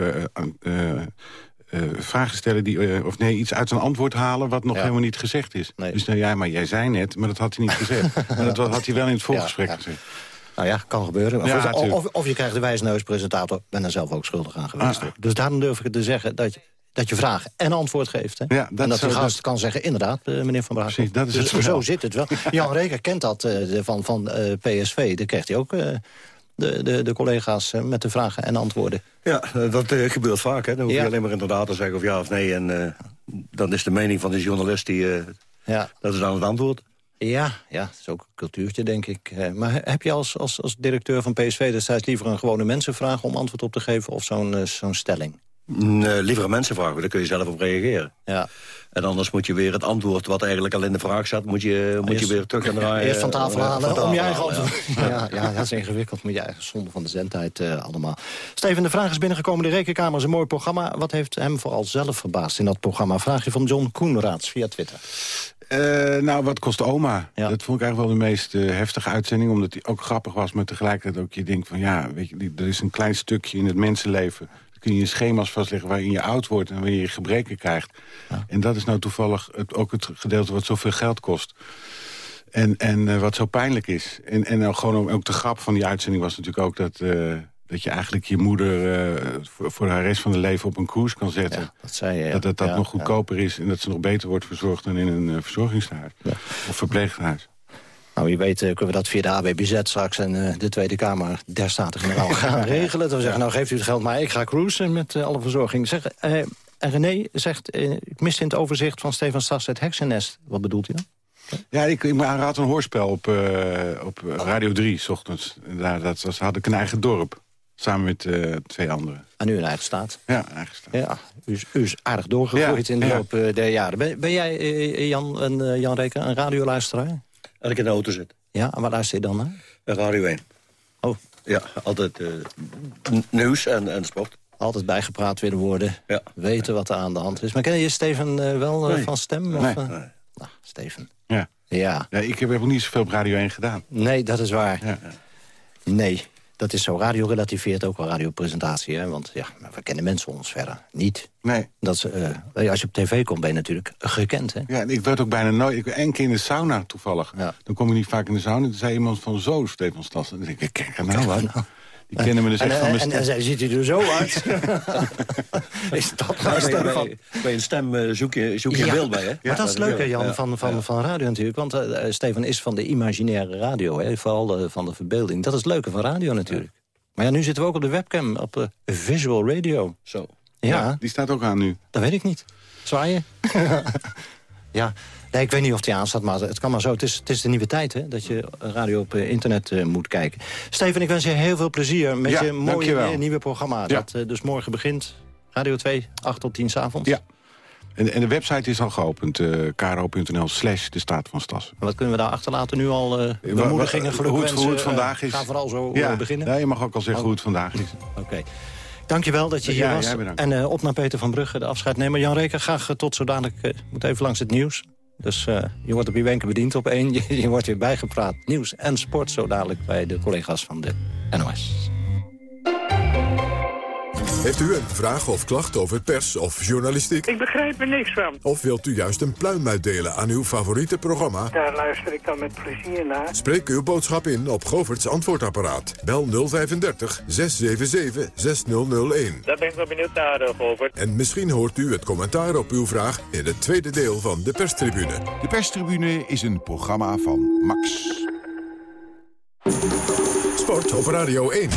eh, vragen stellen die, eh, of nee, iets uit een antwoord halen... wat nog Ja. helemaal niet gezegd is. Dus nou ja, maar jij zei net, maar dat had hij niet gezegd. maar dat had hij wel in het voorgesprek Ja, ja. gezegd. Nou ja, kan gebeuren. Of, of, je krijgt de wijsneuspresentator. ben er zelf ook schuldig aan geweest. Ah. Dus daarom durf ik het te zeggen dat je, dat je vraag en antwoord geeft. Hè? Ja, dat en dat de gast dat- kan zeggen, inderdaad, eh, meneer Van Braak. Precies, dat is dus het zo zit het wel. Jan Reker kent dat van, van PSV. Daar krijgt hij ook de, de, de collega's eh, met de vragen en antwoorden. Ja, eh, dat eh, gebeurt vaak. Hè. Dan hoef Ja. je alleen maar inderdaad te zeggen of ja of nee. En dan is de mening van de journalist die... Ja. Dat is dan het antwoord. Ja, ja, dat is ook een cultuurtje, denk ik. Maar he- heb je als, als, als directeur van PSV destijds liever een gewone mensen vragen om antwoord op te geven of zo'n zo'n stelling? Liever mensen vragen, daar kun je zelf op reageren. Ja. En anders moet je weer het antwoord wat eigenlijk al in de vraag zat... moet je, moet je weer terug gaan draaien. Eerst van tafel halen van om je tafel eigen antwoord. Ja, ja, dat is ingewikkeld. Moet je eigen zonde van de zendtijd eh, allemaal. Steven, de vraag is binnengekomen. De Rekenkamer is een mooi programma. Wat heeft hem vooral zelf verbaasd in dat programma? Vraag je van John Koenraads via Twitter. Eh, nou, wat kost oma? Dat vond ik eigenlijk wel de meest eh, heftige uitzending. Omdat die ook grappig was, maar tegelijkertijd ook je denkt van... ja, weet je, die- er is een klein stukje in het mensenleven. Kun je schema's vastleggen waarin je oud wordt... en waarin je gebreken krijgt. En dat is nou toevallig het, ook het gedeelte wat zoveel geld kost. En, en eh, wat zo pijnlijk is. En, en nou, gewoon ook de grap van die uitzending was natuurlijk ook... dat, eh, dat je eigenlijk je moeder eh, voor, voor haar rest van haar leven op een cruise kan zetten. dat zei je, ja. Dat dat, dat Ja, nog goedkoper is en dat ze nog beter wordt verzorgd... dan in een verzorgingshuis of verpleeghuis. Nou, wie weet eh, kunnen we dat via de AWBZ straks en eh, de Tweede Kamer der Staten-Generaal gaan regelen. Dat we zeggen, nou geeft u het geld maar, ik ga cruisen met eh, alle verzorging. Zeg, en René zegt, ik miste in het overzicht van Stefan Stas het heksennest. Wat bedoelt hij dan? Ja, ik, ik aanraad een hoorspel op, uh, op Radio 3 s ochtends. Daar, dat was, had ik een eigen dorp. Samen met uh, twee anderen. En nu een eigen staat? Ja, een eigen staat. Ja, u, is, u is aardig doorgegroeid Ja, in de ja. loop uh, der jaren. Ben, ben jij, uh, Jan, en, uh, Jan Reken, een radioluisteraar? Als ik in de auto zit. Ja, en waar luister je dan naar? Radio 1. Oh. Ja, altijd uh, nieuws en, en sport. Altijd bijgepraat willen worden. Ja. Weten wat er aan de hand is. Maar ken je Steven uh, wel Nee. van stem? Nee. Of, Nee. Nou, Steven. Ja. Ja. ja. Ik heb ook niet zoveel op Radio 1 gedaan. Nee, dat is waar. Ja. Nee, dat is zo. Radio relativeert ook wel radiopresentatie. Hè? Want ja, we kennen mensen ons verder niet. Nee. Dat ze, uh, als je op tv komt, ben je natuurlijk gekend. Hè? Ja, ik werd ook bijna nooit... Ik één keer in de sauna toevallig. Ja. Dan kom ik niet vaak in de sauna. Toen zei iemand van zo, Stefan Stas. En dan denk ik, kijk nou aan. Die kennen me dus echt en, van mijn en, stem. en, zij ziet er zo uit. is dat nou bij, stem bij, van... bij een stem uh, zoek je, zoek je ja, beeld bij, hè? Maar dat is leuk, hè, Jan, ja, van, van, van radio natuurlijk. Want uh, Stefan is van de imaginaire radio, hè, vooral uh, van de verbeelding. Dat is het leuke van radio natuurlijk. Maar ja, nu zitten we ook op de webcam, op uh, Visual Radio. Zo. Ja. ja, die staat ook aan nu. Dat weet ik niet. Zwaaien? ja, nee, ik weet niet of die aanstaat, maar het kan maar zo. Het is, het is de nieuwe tijd, hè, dat je radio op uh, internet uh, moet kijken. Steven, ik wens je heel veel plezier met ja, je mooie dankjewel. nieuwe programma. Ja. Dat uh, dus morgen begint. Radio 2, 8 tot 10 s avonds. Ja. En, en, de website is al geopend, uh, kro.nl slash de staat van Stas. En wat kunnen we daar achterlaten nu al? Uh, bemoedigingen, hoe, het, hoe het vandaag is. Ga vooral zo ja. beginnen. Ja, je mag ook al zeggen oh. hoe het vandaag is. Oké. Okay. Dankjewel dat je hier ja, was. En uh, op naar Peter van Brugge, de afscheidnemer. Jan Reker, graag tot zo dadelijk. Moet even langs het nieuws. Dus je wordt op je wenken bediend op één. Je wordt weer bijgepraat. Nieuws en sport zo dadelijk bij de collega's van de NOS. Heeft u een vraag of klacht over pers of journalistiek? Ik begrijp er niks van. Of wilt u juist een pluim uitdelen aan uw favoriete programma? Daar luister ik dan met plezier naar. Spreek uw boodschap in op Govert's antwoordapparaat. Bel 035 677 6001. Daar ben ik wel benieuwd naar, uh, Govert. En misschien hoort u het commentaar op uw vraag in het tweede deel van de perstribune. De perstribune is een programma van Max. Sport op Radio 1.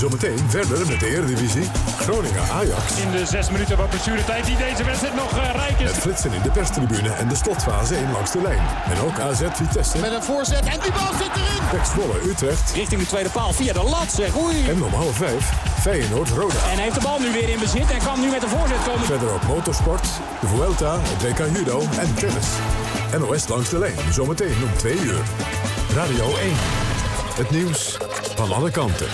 Zometeen verder met de Eredivisie. Groningen-Ajax. In de zes minuten wat blessuretijd die deze wedstrijd nog uh, rijk is. Het flitsen in de perstribune en de slotfase in langs de lijn. En ook AZ Vitesse. Met een voorzet en die bal zit erin. Pek Utrecht. Richting de tweede paal via de lat zeg. Oei. En om half vijf Feyenoord-Roda. En heeft de bal nu weer in bezit en kan nu met de voorzet komen. Verder ook motorsport, de Vuelta, het WK Judo en tennis. NOS langs de lijn. Zometeen om twee uur. Radio 1. Het nieuws van alle kanten.